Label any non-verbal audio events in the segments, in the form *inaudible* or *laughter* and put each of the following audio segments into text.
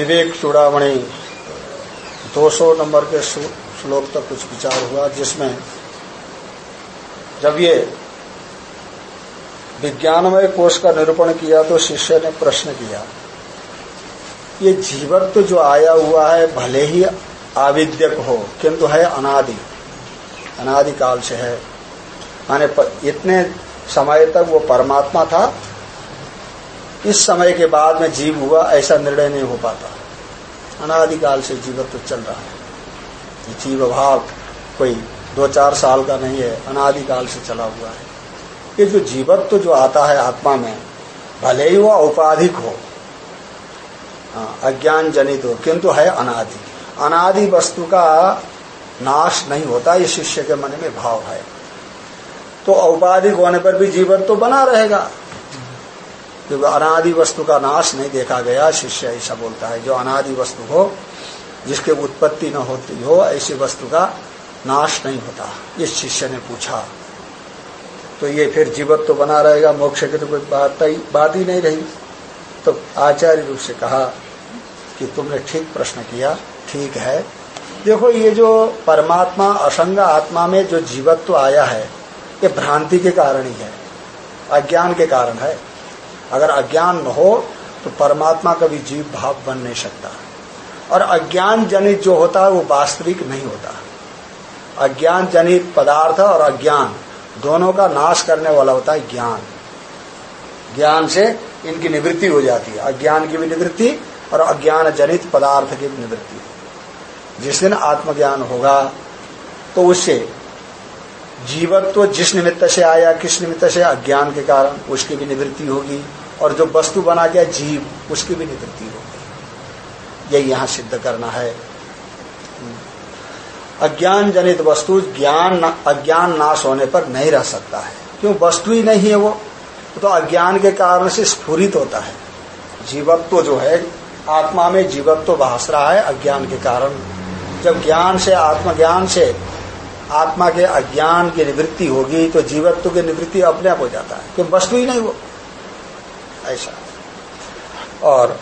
विवेक चूड़ामणि 200 number के श्लोक तक कुछ विचार हुआ, जिसमें जब ये विज्ञानमय कोष का निरूपण किया तो शिष्य ने प्रश्न किया, ये जीवत्व जो आया हुआ है, भले ही आविद्यक हो, किंतु है अनादि अनादि काल से है। माने इतने समय तक वो परमात्मा था इस समय के बाद में जीव हुआ ऐसा निर्णय नहीं हो पाता। अनादिकाल से जीवत्व चल रहा है। जीव भाव कोई दो चार साल का नहीं है अनादिकाल से चला हुआ है। ये जो जीवत्व जो आता है आत्मा में भले ही वो औपाधिक हो हाँ, अज्ञान जनित हो किंतु है अनादि। अनादि वस्तु का नाश नहीं होता ये शिष्य के मन में भाव है। तो औपाधिक होने पर भी जीवन तो बना रहेगा। क्योंकि अनादि वस्तु का नाश नहीं देखा गया, शिष्य ऐसा बोलता है, जो अनादि वस्तु हो, जिसके उत्पत्ति न होती हो, ऐसी वस्तु का नाश नहीं होता, इस शिष्य ने पूछा। तो ये फिर जीवत तो बना रहेगा, मोक्ष की तो कोई बात ही बात ही नहीं रही। तो आचार्य रूप से कहा कि तुमने ठीक प्रश्न किया, ठीक है। देखो, ये जो परमात्मा, असंग आत्मा में जो जीवत्व तो आया है, ये भ्रांति के कारण ही है, अज्ञान के कारण है। अगर अज्ञान न हो तो परमात्मा का भी जीव भाव बन नहीं सकता। और अज्ञान जनित जो होता है, वो वास्तविक नहीं होता। अज्ञान जनित पदार्थ और अज्ञान, दोनों का नाश करने वाला होता है ज्ञान। ज्ञान से इनकी निवृत्ति हो जाती है। अज्ञान की भी निवृत्ति और अज्ञान जनित पदार्थ की भी निवृत्ति। जिस दिन आत्मज्ञान होगा तो उससे जीवत्व जिस निमित्त से आया, किस निमित्त से अज्ञान के कारण, उसकी भी निवृत्ति होगी। और जो वस्तु बना गया जीव, उसकी भी निवृत्ति होगी। यही यहाँ सिद्ध करना है। अज्ञान जनित वस्तु ज्ञान अज्ञान नाश होने पर नहीं रह सकता है। क्यों? वस्तु ही नहीं है वो। तो अज्ञान के कारण से स्फुरित होता है। जीवत्व जो है, आत्मा में जीवत्व भाष रहा है अज्ञान के कारण। जब ज्ञान से, आत्मज्ञान से आत्मा के अज्ञान की निवृत्ति होगी तो जीवत्व की निवृत्ति अपने आप हो जाता है क्यों वस्तु ही नहीं वो। ऐसा। और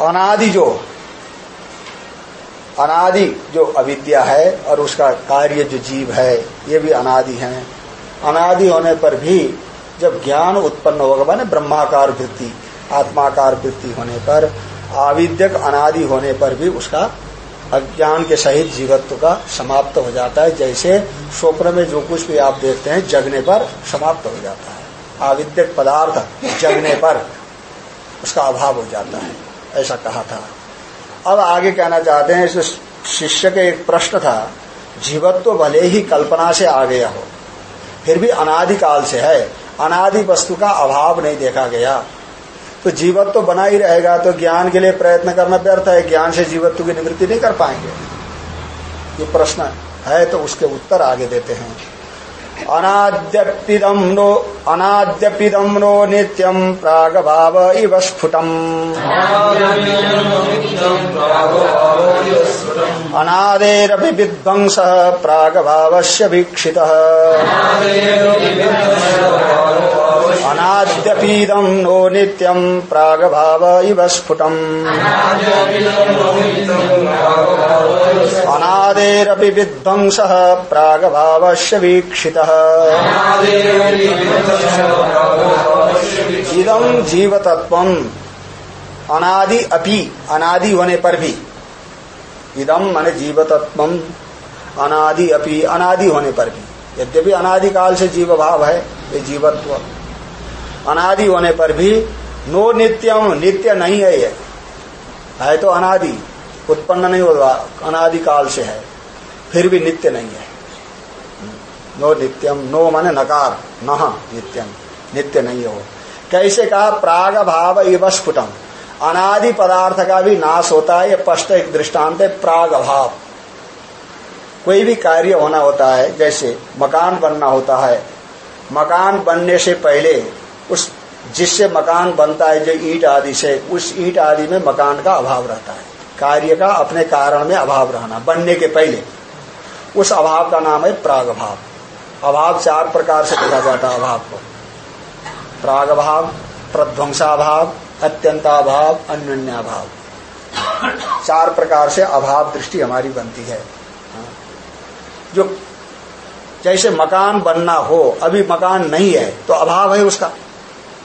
अनादि जो अनादि जो अविद्या है और उसका कार्य जो जीव है, ये भी अनादि है। अनादि होने पर भी जब ज्ञान उत्पन्न होगा, माने ब्रह्माकार वृत्ति, आत्माकार वृत्ति होने पर, आविद्यक अनादि होने पर भी उसका अज्ञान के सहित जीवत्व का समाप्त हो जाता है। जैसे स्वप्न में जो कुछ भी आप देखते हैं, जगने पर समाप्त हो जाता है। आविद्यक पदार्थ जगने पर उसका अभाव हो जाता है। ऐसा कहा था। अब आगे कहना चाहते हैं इस शिष्य के एक प्रश्न था, जीवत्व भले ही कल्पना से आ गया हो, फिर भी अनादिकाल से है। अनादि वस्तु का अभाव नहीं देखा गया। तो जीवत्व तो बना ही रहेगा तो ज्ञान के लिए प्रयत्न करना व्यर्थ है। ज्ञान से जीवत्व की निवृत्ति नहीं कर पाएँगे। ये प्रश्न है तो उसके उत्तर आगे देते हैं। अनाद्यपिदम नो अनाद्यपिदम नो नित्यम प्राग भाव इव स्फुटम। अनादेरपि विध्वंस प्राग भावस्य वीक्षित। अनाद्यपीदम नो नित्यम प्राग भाव इव स्फुटम। अनादेरपि विध्वंस वीक्षित। इदम जीव तत्व अनादि अपि, अनादि होने पर भी। इदम माने जीव तत्व अनादि अपि, अनादि होने पर भी। यद्यपि अनादिकाल से जीव भाव है, ये जीवत्व। अनादि होने पर भी नो नित्यम नित्य नहीं है ये। है तो अनादि, उत्पन्न नहीं होगा अनादिकाल से है। फिर भी नित्य नहीं है। नो नित्यम, नो माने नकार, न नित्यम, नित्य नहीं हो। कैसे कहा, प्राग भाव इव स्फुटम अनादि पदार्थ का भी नाश होता है, ये स्पष्ट एक दृष्टांत है, प्राग भाव। कोई भी कार्य होना होता है, जैसे मकान बनना होता है, मकान बनने से पहले उस जिससे मकान बनता है, जो ईट आदि से, उस ईट आदि में मकान का अभाव रहता है। कार्य का अपने कारण में अभाव रहना, बनने के पहले। उस अभाव का नाम है प्राग भाव अभाव चार प्रकार से देखा जाता है अभाव को। प्राग भाव प्रध्वंसाभाव, अत्यंताभाव अन्यभाव चार प्रकार से अभाव दृष्टि हमारी बनती है। जो जैसे मकान बनना हो, अभी मकान नहीं है तो अभाव है उसका।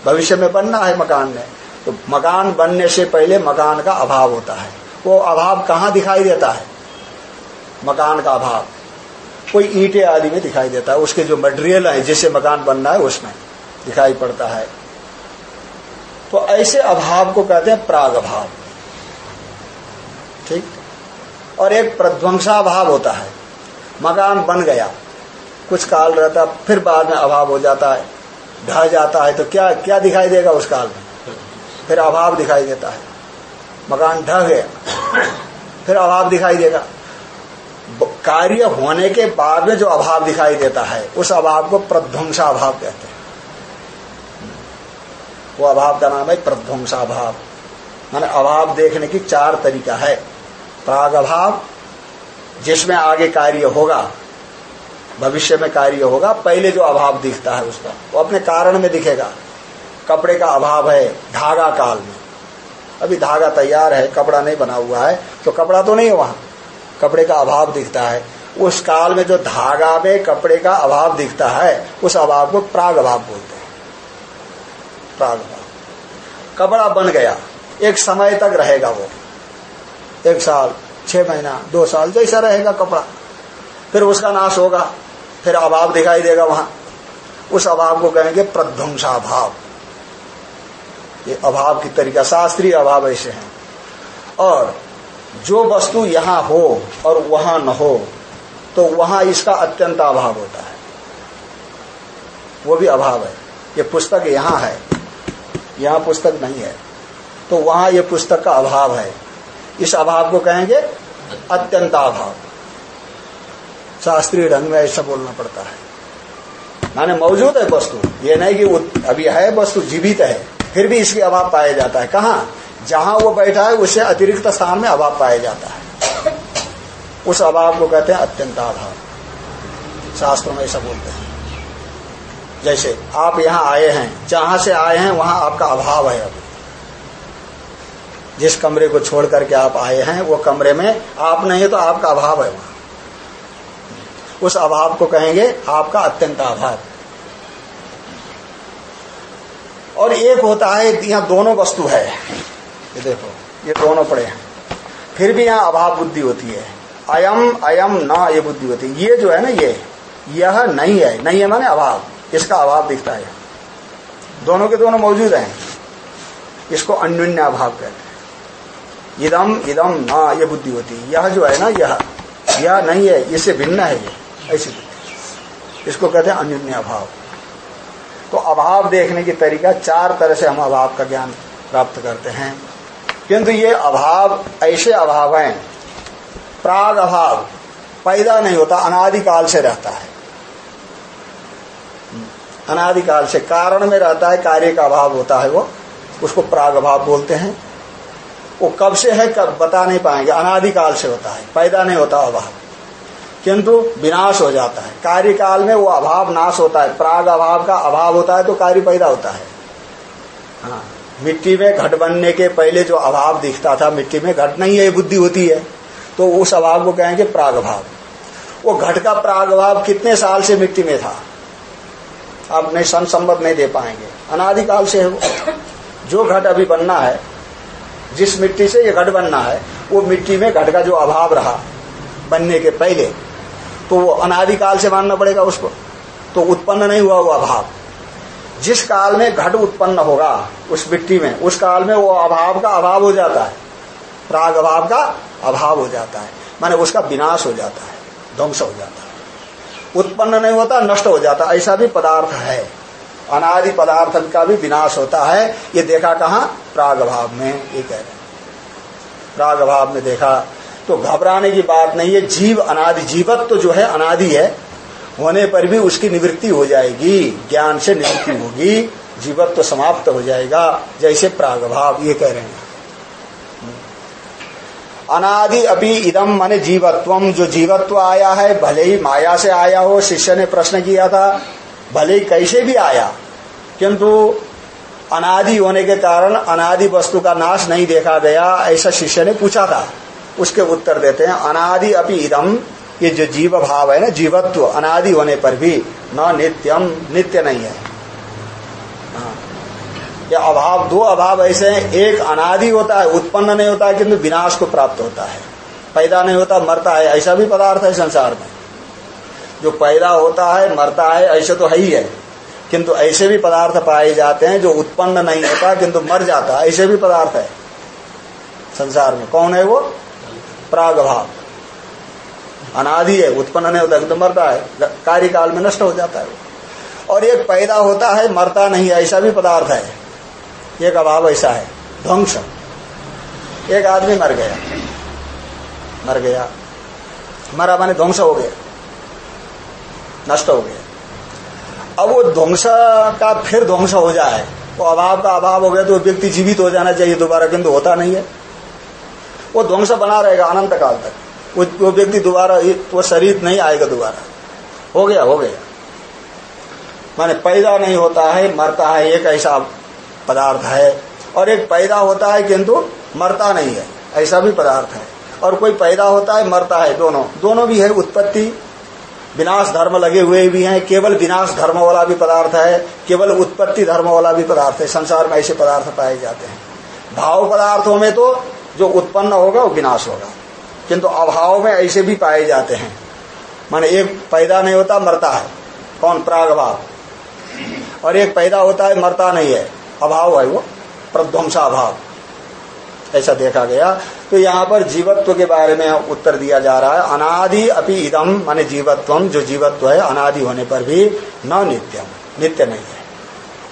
भविष्य में बनना है मकान में। तो मकान बनने से पहले मकान का अभाव होता है। वो अभाव कहाँ दिखाई देता है? मकान का अभाव। कोई ईटे आदि में दिखाई देता है। उसके जो मटेरियल है, जिससे मकान बनना है, उसमें दिखाई पड़ता है। तो ऐसे अभाव को कहते हैं प्राग अभाव। ठीक? और एक प्रध्वंसा अभाव होता है। मकान बन गया। कुछ काल रहता, फिर बाद में अभाव हो जाता है। ढह जाता है तो क्या क्या दिखाई देगा उस काल में? फिर अभाव दिखाई देता है। मकान ढह गया। फिर अभाव दिखाई देगा। कार्य होने के बाद में जो अभाव दिखाई देता है, उस अभाव को प्रध्वंसा अभाव कहते हैं। वो अभाव का नाम है प्रध्वंसा अभाव। माने अभाव देखने की चार तरीका है। प्राग अभाव, जिसमें आगे कार्य होगा भविष्य में कार्य होगा, पहले जो अभाव दिखता है उसका, वो अपने कारण में दिखेगा। कपड़े का अभाव है धागा काल में। अभी धागा तैयार है, कपड़ा नहीं बना हुआ है तो कपड़ा तो नहीं है वहाँ। कपड़े का अभाव दिखता है। उस काल में जो धागा में कपड़े का अभाव दिखता है, उस अभाव को प्राग अभाव बोलते हैं। प्राग अभाव कपड़ा बन गया। एक समय तक रहेगा वो। एक साल, छह महीना, दो साल, जैसा रहेगा कपड़ा। फिर उसका नाश होगा। फिर अभाव दिखाई देगा वहाँ। उस अभाव को कहेंगे प्रध्वंसा भाव ये अभाव की तरीका, शास्त्रीय अभाव ऐसे हैं। और जो वस्तु यहाँ हो और वहाँ न हो तो वहाँ इसका अत्यंत अभाव होता है। वो भी अभाव है। ये पुस्तक यहाँ है। यहाँ पुस्तक नहीं है। तो वहाँ ये पुस्तक का अभाव है। इस अभाव को कहेंगे अत्यंत अभाव। शास्त्रीय ढंग में ऐसा बोलना पड़ता है। माने मौजूद है वस्तु। ये नहीं कि अभी है वस्तु, जीवित है, फिर भी इसके अभाव पाया जाता है। कहा? जहाँ वो बैठा है उससे अतिरिक्त स्थान में अभाव पाया जाता है। उस अभाव को कहते हैं अत्यंत अभाव शास्त्रों में ऐसा बोलते हैं। जैसे आप यहाँ आए हैं, जहाँ से आए हैं, वहाँ आपका अभाव है अभी जिस कमरे को छोड़ करके आप आए हैं, वो कमरे में आप नहीं तो आपका अभाव है वहाँ। उस अभाव को कहेंगे आपका अत्यंत अभाव और एक होता है, यहाँ दोनों वस्तु है। ये देखो, ये दोनों पड़े हैं। फिर भी यहाँ अभाव बुद्धि होती है। अयम अयम, न, ये बुद्धि होती है। ये जो है ना, ये, यह नहीं है। नहीं है माने अभाव। इसका अभाव दिखता है। दोनों के दोनों मौजूद हैं। इसको अन्योन्य अभाव कहते हैं। इदम इदम, न, ये बुद्धि होती है। यह जो है ना, यह यह नहीं है, इससे भिन्न है ये। ऐसी इसको कहते हैं अन्योन्य अभाव। तो अभाव देखने की तरीका चार तरह से हम अभाव का ज्ञान प्राप्त करते हैं। किंतु ये अभाव ऐसे अभाव हैं, प्राग अभाव, पैदा नहीं होता, अनादिकाल से रहता है। अनादिकाल से कारण में रहता है, कार्य का अभाव होता है वो, उसको प्राग अभाव बोलते हैं। वो कब से है, कब बता नहीं पाएँगे, अनादिकाल से होता है, पैदा नहीं होता अभाव। किंतु विनाश हो जाता है। कार्यकाल में वो अभाव नाश होता है। प्राग अभाव का अभाव होता है तो कार्य पैदा होता है। हाँ मिट्टी में घट बनने के पहले जो अभाव दिखता था, मिट्टी में घट नहीं है बुद्धि होती है। तो उस अभाव को कहेंगे प्राग अभाव। वो घट का प्राग अभाव कितने साल से मिट्टी में था? आप नहीं सन नहीं दे पाएँगे। अनादिकाल से है वो। जो घट अभी बनना है, जिस मिट्टी से ये घट बनना है, वो मिट्टी में घट का जो अभाव रहा, बनने के पहले तो वो अनादिकाल से मानना पड़ेगा उसको। तो उत्पन्न नहीं हुआ वो अभाव। जिस काल में घट उत्पन्न होगा, उस मिट्टी में, उस काल में वो अभाव का अभाव हो जाता है। प्राग अभाव का अभाव हो जाता है। माने उसका विनाश हो जाता है, ध्वंस हो जाता है। उत्पन्न नहीं होता, नष्ट हो जाता ऐसा भी पदार्थ है। अनादि पदार्थ का भी विनाश होता है। ये देखा कहा? प्राग अभाव में, ये कह रहे प्राग अभाव में देखा तो घबराने की बात नहीं है। जीव अनादि, जीवत्व तो जो है अनादि है, होने पर भी उसकी निवृत्ति हो जाएगी, ज्ञान से निवृत्ति होगी, जीवत्व तो समाप्त हो जाएगा, जैसे प्रागभाव, ये कह रहे हैं। अनादि अभी इदम माने जीवत्वम जो जीवत्व आया है, भले ही माया से आया हो, शिष्य ने प्रश्न किया था, भले ही कैसे भी आया, किंतु अनादि होने के कारण अनादि वस्तु का नाश नहीं देखा गया, ऐसा शिष्य ने पूछा था। उसके उत्तर देते हैं, अनादि अपनी इदम ये जो जीव भाव है ना, जीवत्व, अनादि होने पर भी न नित्यम नित्य नहीं है। हाँ। ये अभाव, दो अभाव ऐसे हैं, एक अनादि होता है, उत्पन्न नहीं होता है किंतु विनाश को प्राप्त होता है। पैदा नहीं होता, मरता है, ऐसा भी पदार्थ है संसार में। जो पैदा होता है, मरता है, ऐसे तो है ही है। किंतु ऐसे भी पदार्थ पाए जाते हैं, जो उत्पन्न नहीं होता, किंतु मर जाता है, ऐसे भी पदार्थ है। संसार में कौन है वो? प्राग भाव अनादि है, उत्पन्न नहीं होता किंतु मरता है। कार्यकाल में नष्ट हो जाता है और एक पैदा होता है, मरता नहीं है ऐसा भी पदार्थ है। एक अभाव ऐसा है, ध्वंस। एक आदमी मर गया। मर गया। मरा माने ध्वंस हो गया। नष्ट हो गया। अब वो ध्वंस का फिर ध्वंस हो जाए, वो अभाव का अभाव हो गया तो व्यक्ति जीवित हो जाना चाहिए, दोबारा किंतु होता नहीं है। वो ध्वंस बना रहेगा अनंत काल तक। वो, व्यक्ति दोबारा वो शरीर नहीं आएगा दोबारा। हो गया हो गया। माने पैदा नहीं होता है मरता है एक ऐसा पदार्थ है। और एक पैदा होता है किंतु मरता नहीं है ऐसा भी पदार्थ है। और कोई पैदा होता है मरता है दोनों। दोनों भी है उत्पत्ति। विनाश धर्म लगे हुए भी हैं केवल विनाश धर्म वाला भी पदार्थ है केवल उत्पत्ति धर्म वाला भी पदार्थ है संसार में ऐसे पदार्थ पाए जाते हैं। भाव पदार्थों में तो जो उत्पन्न होगा वो विनाश होगा। किंतु अभाव में ऐसे भी पाए जाते हैं। माने एक पैदा नहीं होता, मरता है। कौन? प्राग भाव और एक पैदा होता है, मरता नहीं है। अभाव है वो प्रध्वंसा अभाव ऐसा देखा गया। तो यहाँ पर जीवत्व के बारे में उत्तर दिया जा रहा है। अनादि अपि इदम माने जीवत्व, जो जीवत्व है, अनादि होने पर भी न नित्यम नित्य नहीं है।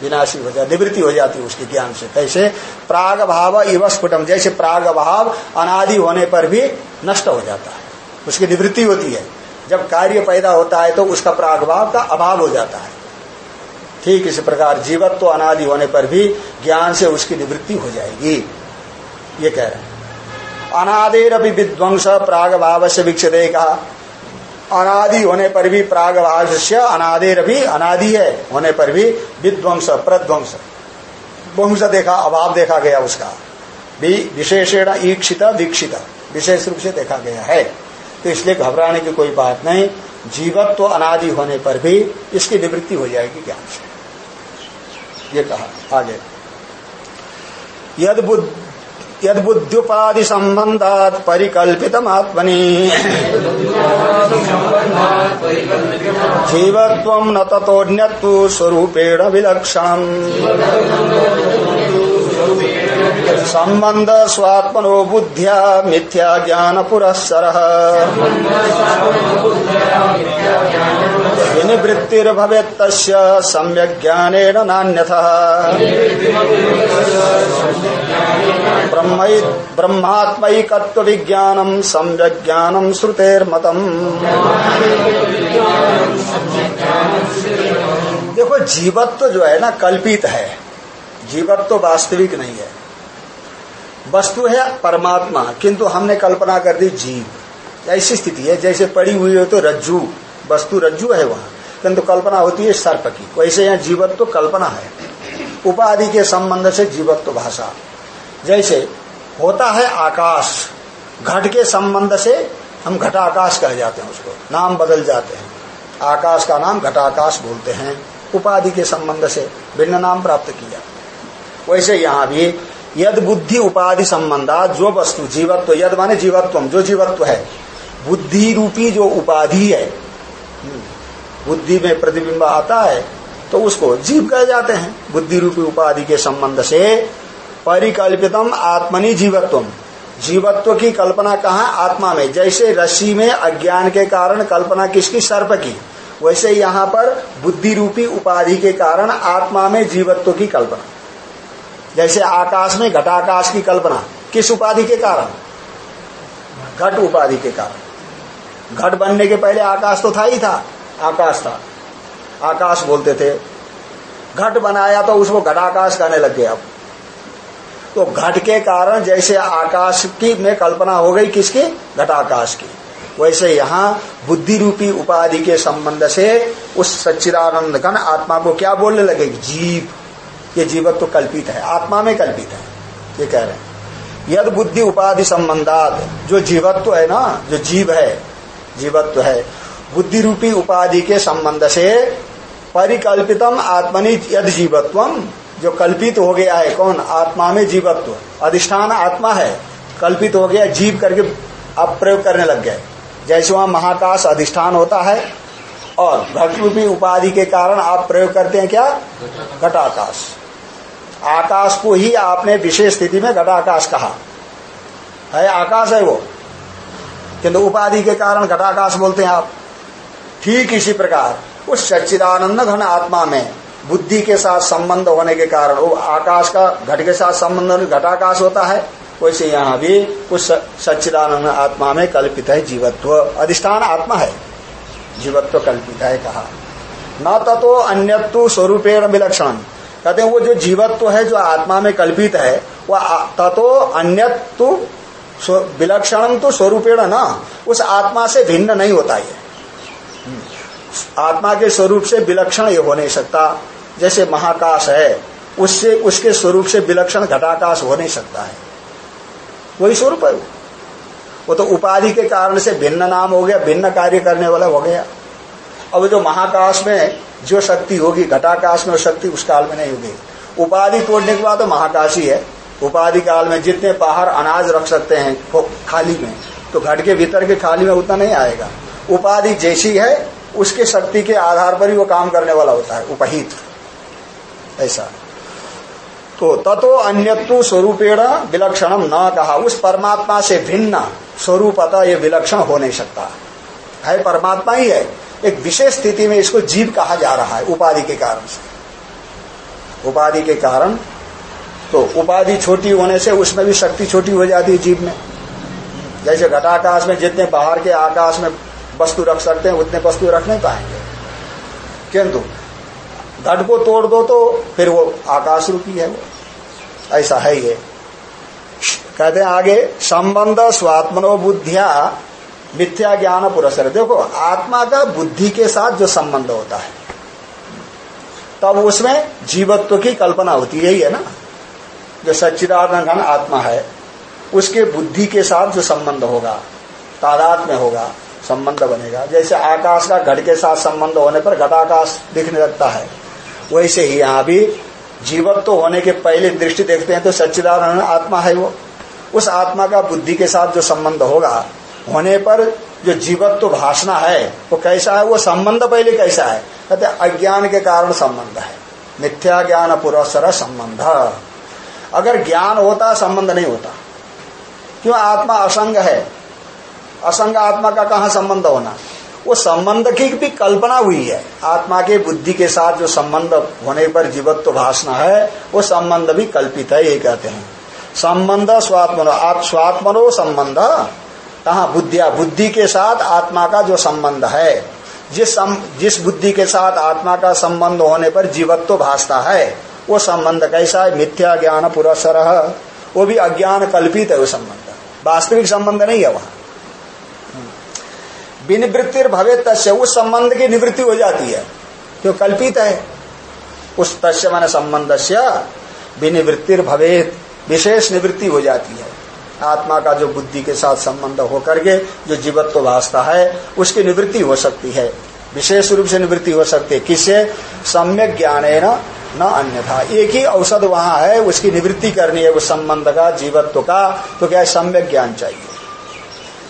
विनाशी हो जाती निवृत्ति हो जाती है उसके ज्ञान से। कैसे? प्राग भाव इव स्फुटम जैसे प्राग भाव अनादि होने पर भी नष्ट हो जाता है। उसकी निवृत्ति होती है। जब कार्य पैदा होता है तो उसका प्राग भाव का अभाव हो जाता है। ठीक इसी प्रकार जीवत्व अनादि होने पर भी ज्ञान से उसकी निवृत्ति हो जाएगी। ये कह रहे हैं। अनादेर अभी विध्वंस प्राग भाव से विक्षित कहा। अनादि होने पर भी प्राग भाव से अनादेर भी अनादि है, होने पर भी विध्वंस, प्रध्वंस। ध्वंस देखा, अभाव देखा गया उसका। भी विशेषण ईक्षित, दीक्षित, विशेष रूप से देखा गया है। तो इसलिए घबराने की कोई बात नहीं, जीवत्व तो अनादि होने पर भी इसकी निवृत्ति हो जाएगी ज्ञान से। ये कहा, आगे। यद बुद्ध संबंधात परिकल्पित आत्मनि जीवत्व न तथोन्यत्व स्वरूपेण विलक्षण संबंध स्वात्मनो बुद्ध्या मिथ्या ज्ञान पुरस्सर विनिवृत्तिर्भवेत् सम्यक् ज्ञानेन नान्यथा। ब्रह्मात्मकत्व विज्ञानम सम्यक ज्ञानम श्रुतेर्मतम। देखो जीवत्व जो है ना, कल्पित है। जीवत्व वास्तविक नहीं है। वस्तु है परमात्मा, किंतु हमने कल्पना कर दी जीव। ऐसी स्थिति है, जैसे पड़ी हुई हो तो रज्जू, वस्तु रज्जू है वहाँ। किंतु कल्पना होती है सर्प की। वैसे यहाँ जीवत्व कल्पना है। उपाधि के संबंध से जीवत्व भाषा। जैसे होता है आकाश, घट के संबंध से हम घटाकाश कह जाते हैं उसको, नाम बदल जाते हैं। आकाश का नाम घटाकाश बोलते हैं। उपाधि के संबंध से भिन्न नाम प्राप्त किया। वैसे यहाँ भी यद बुद्धि उपाधि संबंधा जो वस्तु जीवत्व, यद माने जीवत्व जो जीवत्व है, बुद्धि रूपी जो उपाधि है बुद्धि में प्रतिबिंब आता है तो उसको जीव कह जाते हैं। बुद्धि रूपी उपाधि के संबंध से परिकल्पितम आत्मनि जीवत्व जीवत्व की कल्पना कहा? आत्मा में। जैसे रस्सी में अज्ञान के कारण कल्पना किसकी? सर्प की। वैसे यहाँ पर बुद्धि रूपी उपाधि के कारण आत्मा में जीवत्व की कल्पना। जैसे आकाश में घटाकाश की कल्पना। किस उपाधि के कारण? घट उपाधि के कारण। घट बनने के पहले आकाश तो था ही था। आकाश था। आकाश बोलते थे, घट बनाया तो उसको घटाकाश कहने लग गया अब। तो घट के कारण जैसे आकाश की में कल्पना हो गई किसकी? घटाकाश की। वैसे यहाँ बुद्धि रूपी उपाधि के संबंध से उस सच्चिदानंद घन आत्मा को क्या बोलने लगे? जीव। ये जीवत्व तो कल्पित है। आत्मा में कल्पित है। ये कह रहे हैं। यद बुद्धि उपाधि संबंधात जो जीवत्व तो है ना, जो जीव है, जीवत्व तो है बुद्धि रूपी उपाधि के संबंध से परिकल्पितम आत्मनि यद जीवत्वम जो कल्पित हो गया है, कौन? आत्मा में जीवत्व। अधिष्ठान आत्मा है। कल्पित हो गया, जीव करके आप प्रयोग करने लग गए। जैसे वहाँ महाकाश अधिष्ठान होता है और घट रूपी उपाधि के कारण आप प्रयोग करते हैं क्या? घटाकाश। आकाश को ही आपने विशेष स्थिति में घटाकाश कहा। है, आकाश है वो। किंतु उपाधि के कारण घटाकाश बोलते हैं आप। ठीक इसी प्रकार, उस सच्चिदानंद घन आत्मा में बुद्धि के साथ संबंध होने के कारण, वो आकाश का घट के साथ संबंध घटाकाश होता है, वैसे यहाँ भी उस सच्चिदानंद आत्मा में कल्पित है जीवत्व। अधिष्ठान आत्मा है। जीवत्व कल्पित है कहा। न ततो अन्यत्व स्वरूपेण विलक्षण। कहते हैं वो जो जीवत्व है, जो आत्मा में कल्पित है वह ततो अन्यत्व विलक्षण तो स्वरूपेण ना, उस आत्मा से भिन्न नहीं होता ये। आत्मा के स्वरूप से विलक्षण ये हो नहीं सकता। जैसे महाकाश है, उससे, उसके स्वरूप से विलक्षण घटाकाश हो नहीं सकता है। वही स्वरूप है वो। तो उपाधि के कारण से भिन्न नाम हो गया, भिन्न कार्य करने वाला हो गया। अब जो महाकाश में जो शक्ति होगी, घटाकाश में शक्ति उस काल में नहीं होगी। उपाधि तोड़ने के बाद तो महाकाश ही। है उपाधि काल में जितने बाहर अनाज रख सकते हैं खाली में तो घट के भीतर के खाली में उतना नहीं आएगा। उपाधि जैसी है, उसके शक्ति के आधार पर ही वो काम करने वाला होता है, उपहित। ऐसा। तो ततो अन्यत्व स्वरूपेण विलक्षणम न कहा। उस परमात्मा से भिन्न स्वरूपता ये विलक्षण हो नहीं सकता। है, परमात्मा ही है। एक विशेष स्थिति में इसको जीव कहा जा रहा है, उपाधि के कारण से। उपाधि के कारण तो उपाधि छोटी होने से उसमें भी शक्ति छोटी हो जाती है जीव में। जैसे घटाकाश में जितने बाहर के आकाश में वस्तु रख सकते हैं, उतने वस्तु रख नहीं पाएँगे। किंतु घट को तोड़ दो तो फिर वो आकाश रूपी है वो। ऐसा है ये। कहते हैं, आगे, संबंध स्वात्मनो बुद्धिया मिथ्या ज्ञान पुरस्कार देखो, आत्मा का बुद्धि के साथ जो संबंध होता है, तब उसमें जीवत्व की कल्पना होती है, यही है ना। जो सच्चिदानंद घन आत्मा है, उसके बुद्धि के साथ जो संबंध होगा तादात में होगा, संबंध बनेगा। जैसे आकाश का घट के साथ संबंध होने पर घटाकाश दिखने लगता है वैसे ही यहाँ भी जीवत्व होने के पहले दृष्टि देखते हैं तो सच्चिदानंद आत्मा है वो। उस आत्मा का बुद्धि के साथ जो संबंध होगा, होने पर जो जीवत्व भाषणा है, वो कैसा है? वो संबंध पहले कैसा है? कहते अज्ञान के कारण संबंध है। मिथ्या ज्ञान पुरस्सर संबंध। अगर ज्ञान होता, संबंध नहीं होता। क्यों? आत्मा असंग है। असंग आत्मा का कहा संबंध होना? वो संबंध की भी कल्पना हुई है। आत्मा के बुद्धि के साथ जो संबंध होने पर जीवत्व भाषणा है वो संबंध भी कल्पित है ये कहते हैं। संबंध स्वात्मनो आप स्वात्मनो संबंध कहा बुद्धिया बुद्धि के साथ आत्मा का जो संबंध है जिस सम, जिस बुद्धि के साथ आत्मा का संबंध होने पर जीवत्व भाषता है वो संबंध कैसा है? मिथ्या ज्ञान पुरस्सर। वो भी अज्ञान कल्पित है वो संबंध। वास्तविक संबंध नहीं है वहाँ। विनिवृत्ति भवे तस्य, उस संबंध की निवृत्ति हो जाती है। जो कल्पित है? उस तस्य मान संबंध से विनिवृत्तिर भवेत, विशेष निवृत्ति हो जाती है। आत्मा का जो बुद्धि के साथ संबंध होकर के जो जीवत्व वास्ता है, उसकी निवृत्ति हो सकती है। विशेष रूप से निवृत्ति हो सकती है। किससे? सम्यक ज्ञान है न न अन्यथा। एक ही औषध वहाँ है, उसकी निवृत्ति करनी है उस संबंध का, जीवत्व का तो क्या है? सम्यक ज्ञान चाहिए।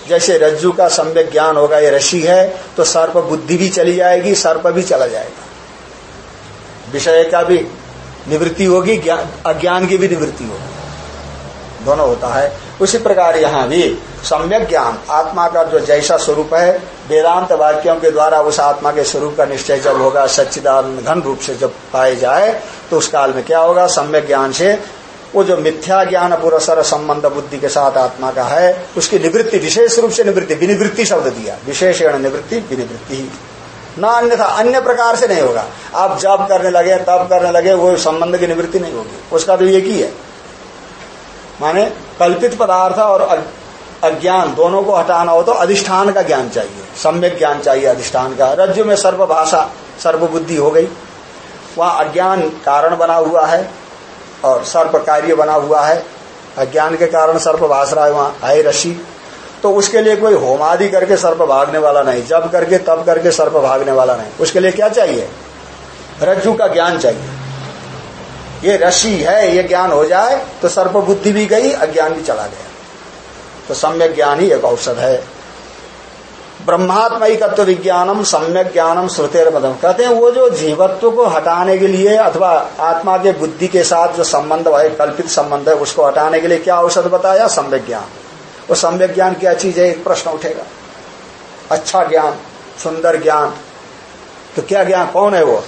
जैसे रज्जु का सम्यक ज्ञान होगा, ये रशी है तो सर्प बुद्धि भी चली जाएगी, सर्प भी चला जाएगा। विषय का भी निवृत्ति होगी अज्ञान की भी निवृत्ति होगी। दोनों होता है। उसी प्रकार यहाँ भी सम्यक ज्ञान, आत्मा का जो जैसा स्वरूप है, वेदांत वाक्यों के द्वारा उस आत्मा के स्वरूप का निश्चय जब होगा सच्चिदान घन रूप से जब पाए जाए तो उस काल में क्या होगा? सम्यक ज्ञान से वो जो मिथ्या ज्ञान पुरस्सर संबंध बुद्धि के साथ आत्मा का है, उसकी निवृत्ति, विशेष रूप से निवृत्ति, विनिवृत्ति शब्द दिया। विशेषण निवृत्ति, विनिवृत्ति। न अन्य था अन्य प्रकार से नहीं होगा। आप जब करने लगे, तब करने लगे, वो संबंध की निवृत्ति नहीं होगी। उसका तो एक ही है। माने कल्पित पदार्थ और अज्ञान दोनों को हटाना हो तो अधिष्ठान का ज्ञान चाहिए। सम्यक ज्ञान चाहिए अधिष्ठान का। रज्जु में सर्वभाषा, सर्वबुद्धि हो गई। वहाँ अज्ञान कारण बना हुआ है। और सर्प कार्य बना हुआ है। अज्ञान के कारण सर्प भाष रहा है वहाँ है रशी तो उसके लिए कोई होमादि करके सर्प भागने वाला नहीं। जब करके, तब करके सर्प भागने वाला नहीं। उसके लिए क्या चाहिए? रज्जु का ज्ञान चाहिए। ये रशी है, ये ज्ञान हो जाए तो सर्प बुद्धि भी गई, अज्ञान भी चला गया। तो सम्यक ज्ञान ही एक औषध है। ब्रह्मात्मकत्व विज्ञानम सम्यक ज्ञानम मदम कहते हैं, वो जो जीवत्व को हटाने के लिए अथवा आत्मा के बुद्धि के साथ जो संबंध है, कल्पित संबंध है, उसको हटाने के लिए क्या औषध बताया? सम्यक ज्ञान। वो सम्यक ज्ञान क्या चीज़ है? एक प्रश्न उठेगा। अच्छा ज्ञान, सुंदर ज्ञान। तो क्या ज्ञान? कौन है वो?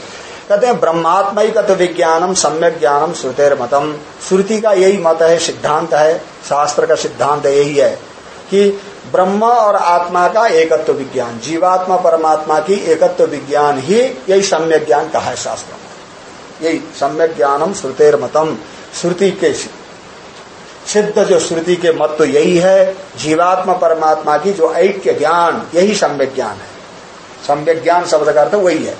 कहते हैं, ब्रह्मात्मक विज्ञानम सम्यक ज्ञानम श्रुतेर मतम श्रुति का यही मत है, सिद्धांत है, शास्त्र का सिद्धांत यही है कि ब्रह्म और आत्मा का एकत्व विज्ञान, जीवात्मा परमात्मा की एकत्व विज्ञान ही यही सम्यक ज्ञान कहा है शास्त्र में। यही सम्यक ज्ञानम श्रुतेर मतम, श्रुति के सिद्ध जो श्रुति के मत तो यही है, जीवात्मा परमात्मा की जो ऐक्य ज्ञान, यही सम्यक ज्ञान है। सम्यक ज्ञान शब्द का अर्थ वही है।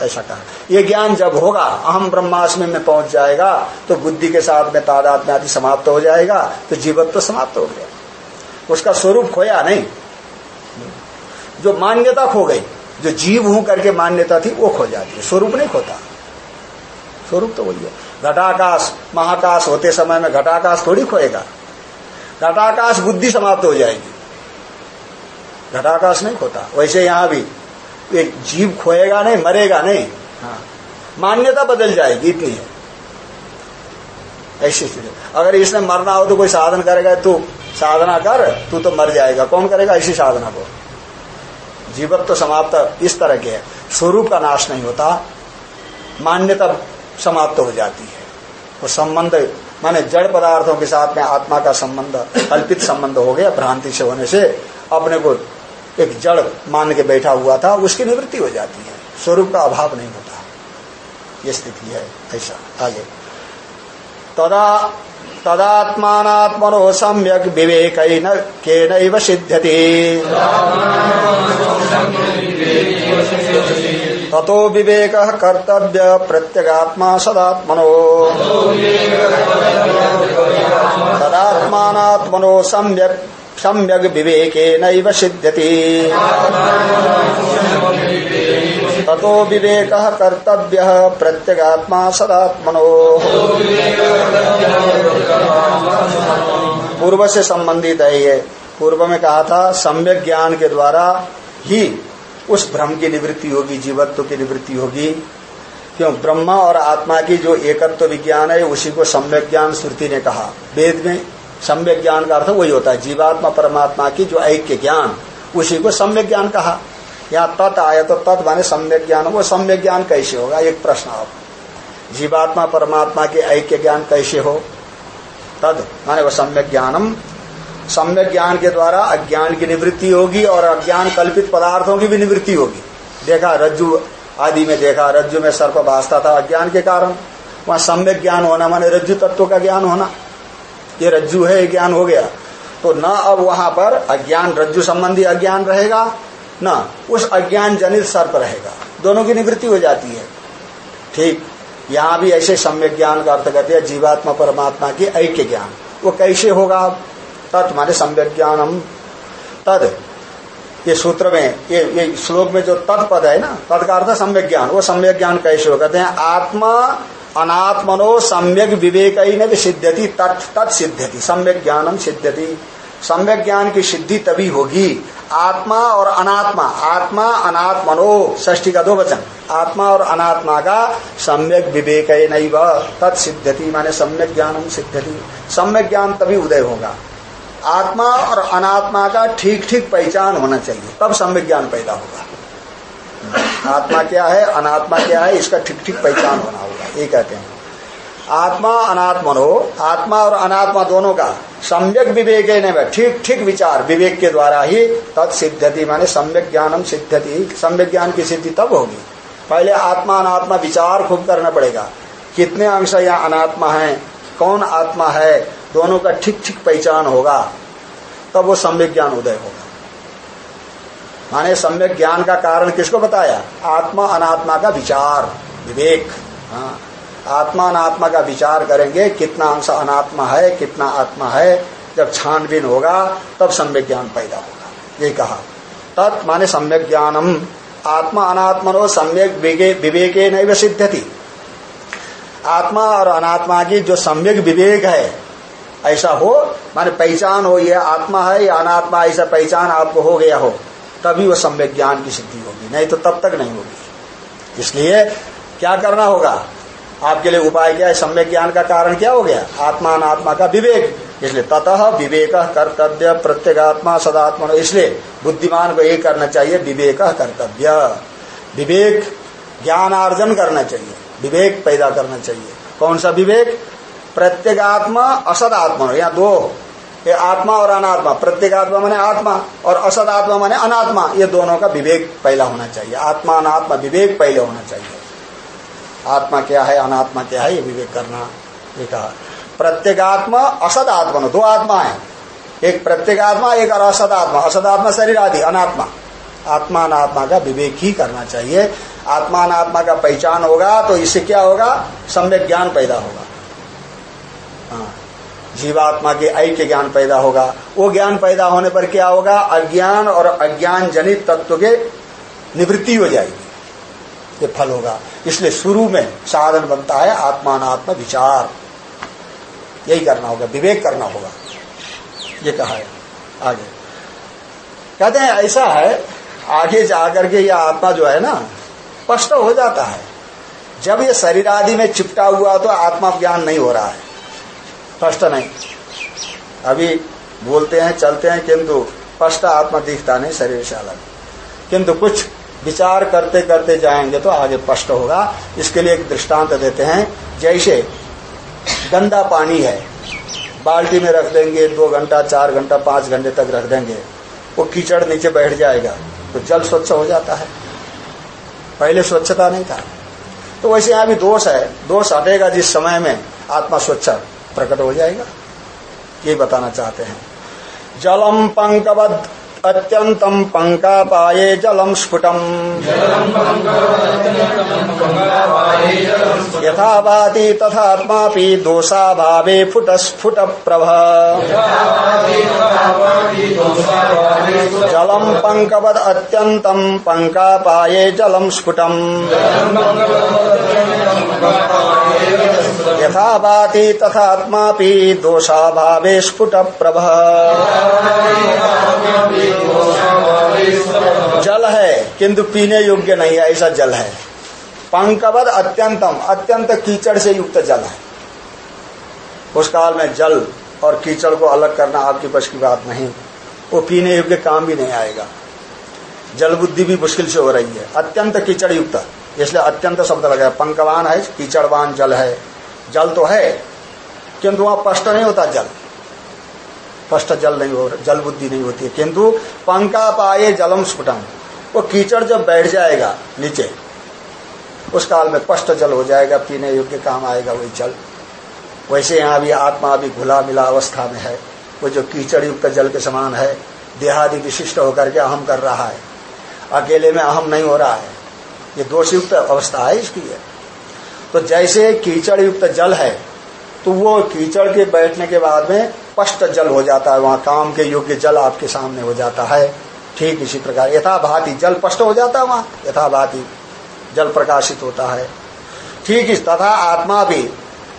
ऐसा कहा। ये ज्ञान जब होगा, अहम ब्रह्माष्टमी में पहुँच जाएगा तो बुद्धि के साथ में तादाद में आदि समाप्त हो जाएगा तो जीवत्व समाप्त हो गया। उसका स्वरूप खोया नहीं। जो मान्यता खो गई जो जीव हूँ करके मान्यता थी वो खो जाती है। स्वरूप नहीं खोता। स्वरूप तो वही है। घटाकाश महाकाश होते समय में घटाकाश थोड़ी खोएगा। घटाकाश बुद्धि समाप्त हो जाएगी। घटाकाश नहीं खोता। वैसे यहाँ भी एक जीव खोएगा नहीं मरेगा नहीं। हाँ। मान्यता बदल जाएगी इतनी है। ऐसी स्थिति अगर इसने मरना हो तो कोई साधन करेगा, तू साधना कर, तू तो मर जाएगा। कौन करेगा? इसी साधना को। जीवत तो समाप्त इस तरह के है। स्वरूप का नाश नहीं होता। मान्यता समाप्त हो जाती है। वो संबंध, माने जड़ पदार्थों के साथ में आत्मा का संबंध, कल्पित संबंध हो गया, भ्रांति से होने से। अपने को एक जड़ मान के बैठा हुआ था, उसकी निवृत्ति हो जाती है। स्वरूप का अभाव नहीं होता। ये स्थिति है, ऐसा। आगे। तदा तदात्मात्मनो सम्यक विवेक केन सिद्ध्यति। ततो विवेक कर्तव्य प्रत्यगात्मा सदात्मनो। तदात्मात्मनो सम्यक सम्यक विवेकेन सिद्ध्यति। ततो विवेक कर्तव्य प्रत्यगात्मा सदात्मनो। पूर्व से संबंधित है ये। पूर्व में कहा था, सम्यक ज्ञान के द्वारा ही उस भ्रम की निवृत्ति होगी, जीवत्व की निवृत्ति होगी। क्यों? ब्रह्मा और आत्मा की जो एकत्व विज्ञान है, उसी को सम्यक ज्ञान श्रुति ने कहा। वेद में सम्यक ज्ञान का अर्थ वही होता है। जीवात्मा परमात्मा की जो ऐक्य ज्ञान, उसी को सम्यक ज्ञान कहा। यहाँ तत् आया तो तत् माने सम्यक ज्ञान वो सम्यक ज्ञान कैसे होगा? एक प्रश्न आप। जीवात्मा, परमात्मा के ऐक्य ज्ञान कैसे हो? तद, माने वो सम्यक ज्ञानम। सम्यक ज्ञान के द्वारा अज्ञान की निवृत्ति होगी और अज्ञान कल्पित पदार्थों की भी निवृत्ति होगी। देखा, रज्जु आदि में देखा, रज्जु में सर्प भाषता था अज्ञान के कारण। वहाँ सम्यक ज्ञान होना माने रज्जु तत्व का ज्ञान होना। ये रज्जु है, ये ज्ञान हो गया। तो न अब वहाँ पर अज्ञान, रज्जु संबंधी अज्ञान रहेगा। न, उस अज्ञान जनित सर्प रहेगा। दोनों की निवृत्ति हो जाती है। ठीक, यहाँ भी ऐसे सम्यक ज्ञान का अर्थ करते हैं, जीवात्मा परमात्मा की ऐक्य ज्ञान। वो कैसे होगा? तत् माने सम्यक ज्ञानम तद, ये सूत्र में, ये ये श्लोक में जो तत्पद है ना, तद का अर्थ सम्यक ज्ञान। वो सम्यक ज्ञान कैसे हो कहते हैं, आत्मा अनात्मनो सम्यक विवेक सिद्धति तत् तत् सिद्धति सम्यक ज्ञानम सिद्धति सम्यक ज्ञान की सिद्धि तभी होगी। आत्मा और अनात्मा। आत्मा, अनात्मनो ष्टी का दो वचन। आत्मा और अनात्मा का सम्यक विवेक नहीं तत्सिद्धति माने सम्यक ज्ञानम सिद्धति सम्यक ज्ञान तभी उदय होगा। आत्मा और अनात्मा का ठीक ठीक पहचान होना चाहिए, तब सम्यक ज्ञान पैदा होगा। आत्मा क्या है, अनात्मा क्या है, इसका ठीक ठीक पहचान होना होगा, ये कहते हैं। आत्मा अनात्मनो आत्मा और अनात्मा दोनों का सम्यक विवेक ठीक ठीक विचार विवेक के द्वारा ही तत्सिद्धति माने सम्यक ज्ञानम सिद्धति। सम्यक ज्ञान की सिद्धि तब होगी। पहले आत्मा, अनात्मा विचार खूब करना पड़ेगा। कितने अंश यहाँ अनात्मा है? कौन आत्मा है? दोनों का ठीक ठीक पहचान होगा। तब वो सम्यक ज्ञान उदय होगा। माने सम्यक ज्ञान का कारण किसको बताया? आत्मा, अनात्मा का विचार, विवेक। हाँ। आत्मा अनात्मा का विचार करेंगे, कितना अंश अनात्मा है, कितना आत्मा है। जब छानबीन होगा, तब सम्यक ज्ञान पैदा होगा। ये कहा। तत् माने सम्यक ज्ञानम। आत्मा अनात्मनो सम्यक विवेके नहीं सिद्ध थी आत्मा और अनात्मा की जो सम्यक विवेक है, ऐसा हो, माने पहचान हो यह आत्मा है, या अनात्मा, ऐसा पहचान आपको हो गया हो, तभी वो सम्यक ज्ञान की सिद्धि होगी। नहीं तो तब तक नहीं होगी। इसलिए क्या करना होगा? आपके लिए उपाय क्या है? सम्यक ज्ञान का कारण क्या हो गया? आत्मा अनात्मा का विवेक। इसलिए ततः विवेक कर्तव्य, प्रत्येगात्मा सदात्मा। इसलिए बुद्धिमान को यही करना चाहिए, विवेक कर्तव्य। विवेक ज्ञानार्जन करना चाहिए। विवेक पैदा करना चाहिए। कौन सा विवेक? प्रत्येगात्मा असद आत्मा या दो। ये आत्मा और अनात्मा। प्रत्येगात्मा माने आत्मा और असद आत्मा माने अनात्मा। ये दोनों का विवेक पहला होना चाहिए। आत्मा, अनात्मा, विवेक पहले होना चाहिए। आत्मा क्या है, अनात्मा क्या है, ये विवेक करना ये कहा। प्रत्येगात्मा असद आत्मा दो आत्मा है। एक प्रत्येगात्मा, एक और असद आत्मा असद आत्मा शरीर आदि, अनात्मा। आत्मा अनात्मा का विवेक ही करना चाहिए। आत्मा अनात्मा का पहचान होगा तो इससे क्या होगा? सम्यक ज्ञान पैदा होगा। हाँ। जीवात्मा के ऐक्य ज्ञान पैदा होगा। वो ज्ञान पैदा होने पर क्या होगा? अज्ञान और अज्ञान जनित तत्व के निवृत्ति हो जाएगी। ये फल होगा। इसलिए शुरू में साधन बनता है आत्मात्म विचार। यही करना होगा, विवेक करना होगा। ये कहा है आगे। कहते हैं, ऐसा है, आगे जाकर के यह आत्मा जो है ना, स्पष्ट हो जाता है। जब ये शरीर आदि में चिपटा हुआ तो आत्मा ज्ञान नहीं हो रहा है। स्पष्ट नहीं। अभी बोलते हैं, चलते हैं, किंतु स्पष्ट आत्मा दिखता नहीं शरीर से अलग किंतु कुछ विचार करते करते जाएँगे तो आगे स्पष्ट होगा। इसके लिए एक दृष्टांत देते हैं। जैसे गंदा पानी है, बाल्टी में रख देंगे, दो घंटा, चार घंटा, पाँच घंटे तक रख देंगे, वो कीचड़ नीचे बैठ जाएगा तो जल स्वच्छ हो जाता है। पहले स्वच्छता नहीं था। तो वैसे यहाँ भी दोष है। दोष हटेगा जिस समय में आत्मा स्वच्छ प्रकट हो जाएगा। ये बताना चाहते हैं। जलम पंकवद अत्यंतम पंकापाये जलम स्फुटम। यथावादी तथात्मा दोषा भावे फुट स्फुट प्रभ जलम पंकवद अत्यंतम पंकापाये जलम स्फुटम। यथावादी तथात्मा दोषा भावे स्फुट प्रभ जल है, किंतु पीने योग्य नहीं है, ऐसा जल है। पंकवद अत्यंतम, अत्यंत कीचड़ से युक्त जल है। उस काल में जल और कीचड़ को अलग करना आपकी बस की बात नहीं। वो पीने योग्य काम भी नहीं आएगा। जल बुद्धि भी मुश्किल से हो रही है। अत्यंत कीचड़ युक्त, इसलिए अत्यंत शब्द लगा पंकवान है, कीचड़वान जल है। जल तो है, किंतु वहाँ स्पष्ट नहीं होता जल। स्पष्ट जल नहीं हो, जल बुद्धि नहीं होती है। किंतु पंखा पाए जलम स्फुटम। वो कीचड़ जब बैठ जाएगा नीचे, उस काल में स्पष्ट जल हो जाएगा, पीने योग्य काम आएगा वही जल। वैसे यहाँ भी आत्मा भी घुला मिला अवस्था में है। वो जो कीचड़ युक्त जल के समान है, देहादि विशिष्ट होकर के अहम कर रहा है। अकेले में अहम नहीं हो रहा है। ये दोषयुक्त अवस्था है इसकी है। तो जैसे कीचड़ युक्त जल है तो वो कीचड़ के बैठने के बाद में स्पष्ट जल हो जाता है, वहाँ काम के योग्य जल आपके सामने हो जाता है। ठीक इसी प्रकार यथा भाती जल स्पष्ट हो जाता है वहाँ यथा भाती जल प्रकाशित होता है। ठीक इस, तथा आत्मा भी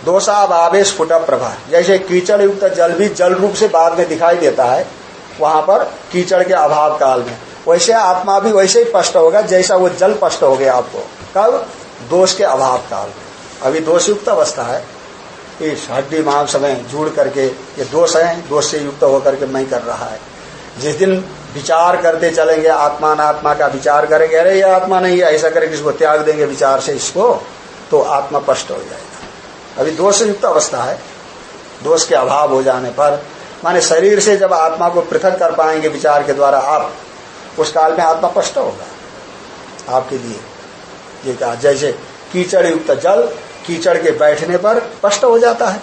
दोषाभावे स्फुट प्रभा। जैसे कीचड़ युक्त जल भी जल रूप से बाद में दिखाई देता है, वहाँ पर कीचड़ के अभाव काल में। वैसे आत्मा भी वैसे ही स्पष्ट होगा जैसा वो जल स्पष्ट हो गया आपको, कब? दोष के अभाव काल अभी दोष युक्त अवस्था है। इस हड्डी मांस में जुड़ करके ये दोष है, दोष से युक्त होकर के मैं कर रहा है। जिस दिन विचार करते चलेंगे, आत्मा आत्मा का विचार करेंगे, अरे ये आत्मा नहीं है, ऐसा करके इसको त्याग देंगे विचार से इसको तो आत्मा स्पष्ट हो जाएगा। अभी दोष युक्त अवस्था है। दोष के अभाव हो जाने पर, माने शरीर से जब आत्मा को पृथक कर पाएँगे विचार के द्वारा आप, उस काल में आत्मा स्पष्ट होगा। आपके लिए ये कहा, जैसे कीचड़ युक्त जल कीचड़ के बैठने पर स्पष्ट हो जाता है।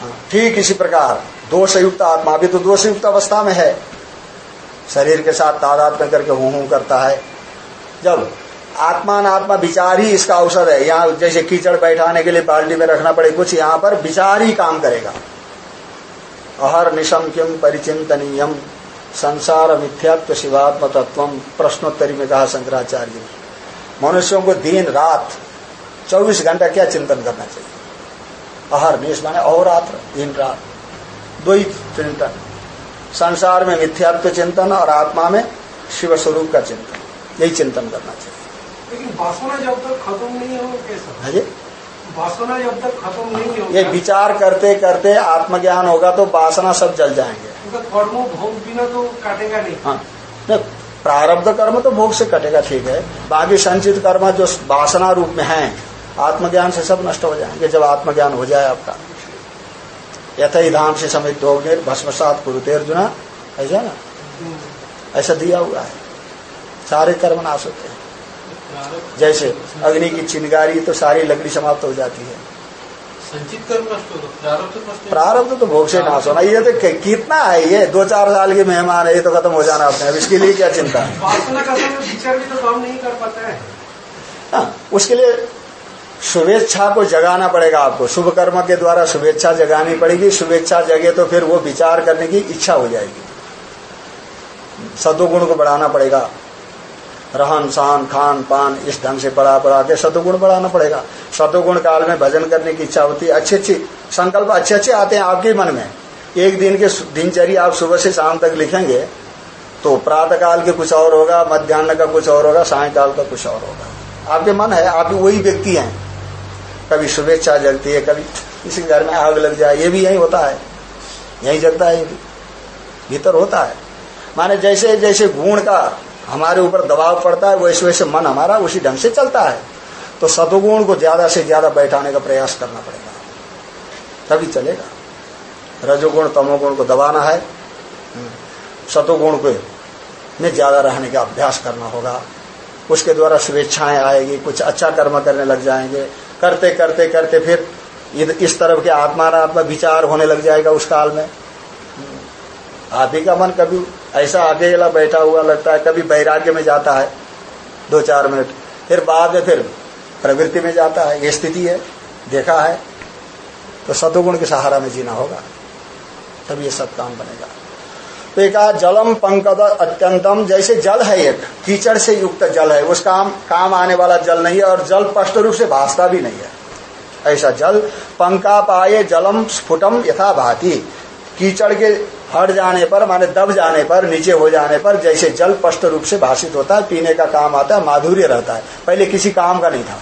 हाँ, ठीक इसी प्रकार दोष युक्त आत्मा भी तो दोष युक्त अवस्था में है। शरीर के साथ तादाद में करके हूँ हूँ करता है। जब आत्मा आत्मा विचार ही इसका अवसर है यहाँ जैसे कीचड़ बैठाने के लिए बाल्टी में रखना पड़े कुछ यहाँ पर विचार ही काम करेगा। अहर निशम किम परिचिंतनीयम संसार मिथ्यात्व शिवात्म तत्व प्रश्नोत्तरी में कहा शंकराचार्य ने। मनुष्यों को दिन रात 24 घंटा क्या चिंतन करना चाहिए? अहर निश माने अहोरात्र दिन रात। दो ही चिंतन। संसार में मिथ्यात्व चिंतन और आत्मा में शिव स्वरूप का चिंतन। यही चिंतन करना चाहिए। लेकिन वासना जब तक खत्म नहीं हो कैसा? है वासना जब तक खत्म नहीं हो ये विचार करते करते आत्मज्ञान होगा तो वासना सब जल जाएँगे। उनका कर्मों भोग बिना तो काटेगा नहीं। हाँ। प्रारब्ध कर्म तो भोग से कटेगा ठीक है। बाकी संचित कर्म जो वासना रूप में है आत्मज्ञान से सब नष्ट हो जाएँगे जब आत्मज्ञान हो जाए आपका। यथ ही धाम से समित हो गए भस्मसात कुरुते अर्जुना ऐसा ना? ऐसा दिया हुआ है। सारे कर्म नाश होते हैं। जैसे अग्नि की चिनगारी तो सारी लकड़ी समाप्त हो जाती है। संचित कर्म नष्ट होगा प्रारब्ध तो प्रारब्ध तो भोग से नाश होना। ये तो कितना है ये? दो चार साल के मेहमान है ये तो खत्म हो जाना अपने। अब इसके लिए क्या चिंता? तो है। हाँ, उसके लिए शुभेच्छा को जगाना पड़ेगा आपको। शुभ कर्म के द्वारा शुभेच्छा जगानी पड़ेगी। शुभेच्छा जगे तो फिर वो विचार करने की इच्छा हो जाएगी। सदुगुण को बढ़ाना पड़ेगा। रहन सहन, खान पान इस ढंग से बढ़ा पढ़ा के सदुगुण बढ़ाना पड़ेगा। सदुगुण काल में भजन करने की इच्छा होती है। अच्छी अच्छी संकल्प अच्छे अच्छे आते हैं आपके मन में। एक दिन के दिनचर्या आप सुबह से शाम तक लिखेंगे तो प्रातः काल के कुछ और होगा, मध्यान्ह का कुछ और होगा, सायकाल का कुछ और होगा। आपके मन है, आप वही व्यक्ति हैं। कभी शुभेच्छा जलती है, कभी किसी घर में आग लग जाए, ये भी यही होता है। यही जलता है, ये भीतर होता है। माने जैसे जैसे गुण का हमारे ऊपर दबाव पड़ता है, वैसे वैसे मन हमारा उसी ढंग से चलता है। तो सदुगुण को ज़्यादा से ज़्यादा बैठाने का प्रयास करना पड़ेगा। तभी चलेगा। रजोगुण, तमोगुण को दबाना है। सतोगुण को में ज़्यादा रहने का अभ्यास करना होगा। उसके द्वारा शुभेच्छाएँ आएगी, कुछ अच्छा कर्म करने लग जाएँगे। करते करते करते फिर इस तरफ़ के आत्मात्मा विचार होने लग जाएगा उस काल में। ही का मन कभी ऐसा अकेला बैठा हुआ लगता है, कभी वैराग्य में जाता है दो चार मिनट। फिर बाद में फिर प्रवृत्ति में जाता है, ये स्थिति है, देखा है तो सदुगुण के सहारा में जीना होगा, तब ये सब काम बनेगा। तो एक जलम पंकद अत्यंतम, जैसे जल है एक, कीचड़ से युक्त जल है, उस काम काम आने वाला जल नहीं है और जल स्पष्ट रूप से भासता भी नहीं है। ऐसा जल पंका पाए जलम स्फुटम यथा भाती कीचड़ के हट जाने पर, माने दब जाने पर, नीचे हो जाने पर, जैसे जल स्पष्ट रूप से भाषित होता है, पीने का काम आता है, माधुर्य रहता है। पहले किसी काम का नहीं था।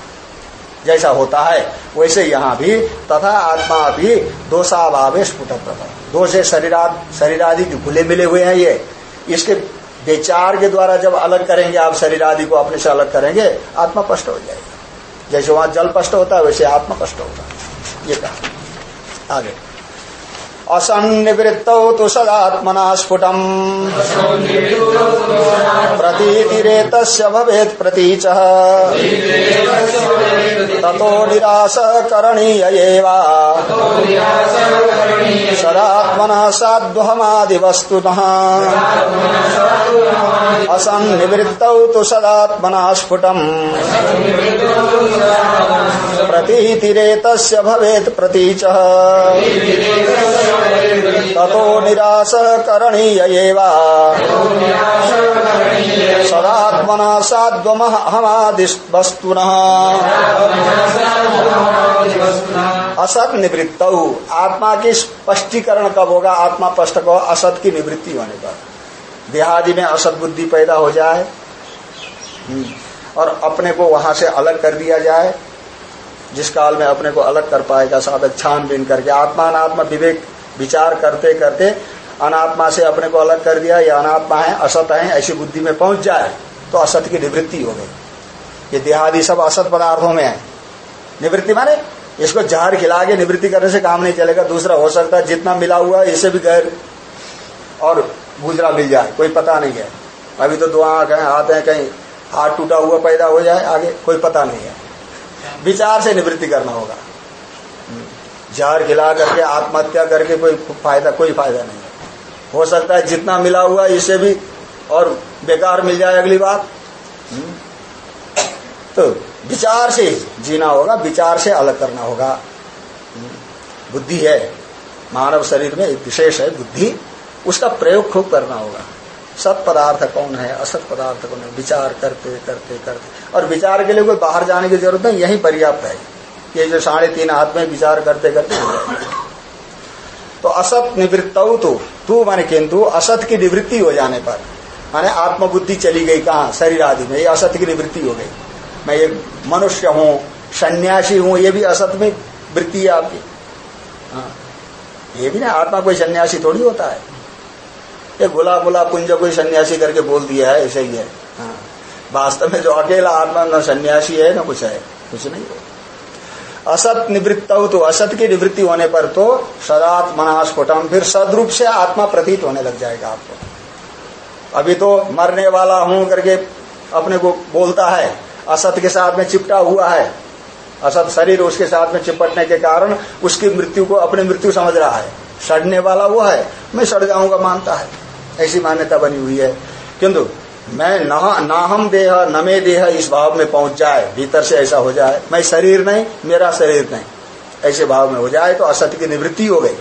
जैसा होता है, वैसे यहाँ भी तथा आत्मा भी दोषाभावे स्फुट दोष है शरीरा आदि खुले मिले हुए हैं ये, इसके विचार के द्वारा जब अलग करेंगे, आप शरीर आदि को अपने से अलग करेंगे, आत्मा स्पष्ट हो जाएगा। जैसे वहाँ जल स्पष्ट होता है, वैसे आत्मा स्पष्ट होगा ये कहा। आगे। असन्निवृत्तौ तु सदात्मना स्फुटम्। प्रतीतिरेतस्य भवेत् प्रतीचः। ततो निराश करणीय सदात्मनः साध्वहमादिवस्तुतः। असन्निवृत्तौ तु सदात्मना स्फुटम्। प्रतीतिरेतस्य भवेत् प्रतीचः। ततो निराश करणीय सदात्मना साध्वमहमादिवस्तुनः असत निवृत्त आत्मा की स्पष्टीकरण कब होगा? आत्मा स्पष्ट को असत की निवृत्ति होने पर। देहादि में असत बुद्धि पैदा हो जाए। हम्म, और अपने को वहाँ से अलग कर दिया जाए। जिस काल में अपने को अलग कर पाएगा साधक छानबीन करके। आत्मा अनात्मा विवेक विचार करते करते अनात्मा से अपने को अलग कर दिया, ये अनात्मा है, असत है, ऐसी बुद्धि में पहुँच जाए तो असत की निवृत्ति हो गई ये देहादि सब असत पदार्थों में है। निवृत्ति माने, इसको जहर खिला के निवृत्ति करने से काम नहीं चलेगा, दूसरा हो सकता है, जितना मिला हुआ इससे भी गैर और गुजरा मिल जाए, कोई पता नहीं है। अभी तो दो आँख है, हाथ है, कहीं हाथ टूटा हुआ पैदा हो जाए, आगे कोई पता नहीं है। विचार से निवृत्ति करना होगा। जहर खिला करके, आत्महत्या करके कोई फ़ायदा कोई फ़ायदा नहीं है सकता है जितना मिला हुआ इससे भी और बेकार मिल जाए अगली बार। हम्म? तो विचार से जीना होगा, विचार से अलग करना होगा। बुद्धि है, मानव शरीर में एक विशेष है बुद्धि, उसका प्रयोग खूब करना होगा। सत पदार्थ कौन है, असत पदार्थ कौन है? विचार करते करते करते। और विचार के लिए कोई बाहर जाने की ज़रूरत नहीं, यही पर्याप्त है। ये जो साढ़े तीन हाथ में विचार करते करते। तो असत निवृत्त तो तू माने किंतु असत की निवृत्ति हो जाने पर। माने आत्मबुद्धि चली गई कहा? शरीर आदि में। ये असत की निवृत्ति हो गई। मैं एक मनुष्य हूँ, सन्यासी हूँ, ये भी असत में वृत्ति है आपकी। हाँ। ये भी ना, आत्मा कोई सन्यासी थोड़ी होता है। ये गुला गुला कुंज कोई सन्यासी करके बोल दिया है, ऐसे ही है। हाँ। वास्तव में जो अकेला आत्मा न सन्यासी है, ना कुछ है, कुछ नहीं है असत निवृत्त हो तो असत की निवृत्ति होने पर तो सदात्मना स्फुटम, फिर सदरूप से आत्मा प्रतीत होने लग जाएगा आपको। अभी तो मरने वाला हूँ करके अपने को बोलता है, असत के साथ में चिपटा हुआ है। असत शरीर उसके साथ में चिपटने के कारण उसकी मृत्यु को अपनी मृत्यु समझ रहा है। सड़ने वाला वो है, मैं सड़ जाऊँगा मानता है। ऐसी मान्यता बनी हुई है। किंतु मैं ना हम देह न मे देह इस भाव में पहुँच जाए, भीतर से ऐसा हो जाए। मैं शरीर नहीं, मेरा शरीर नहीं। ऐसे भाव में हो जाए तो असत्य की निवृत्ति हो गई।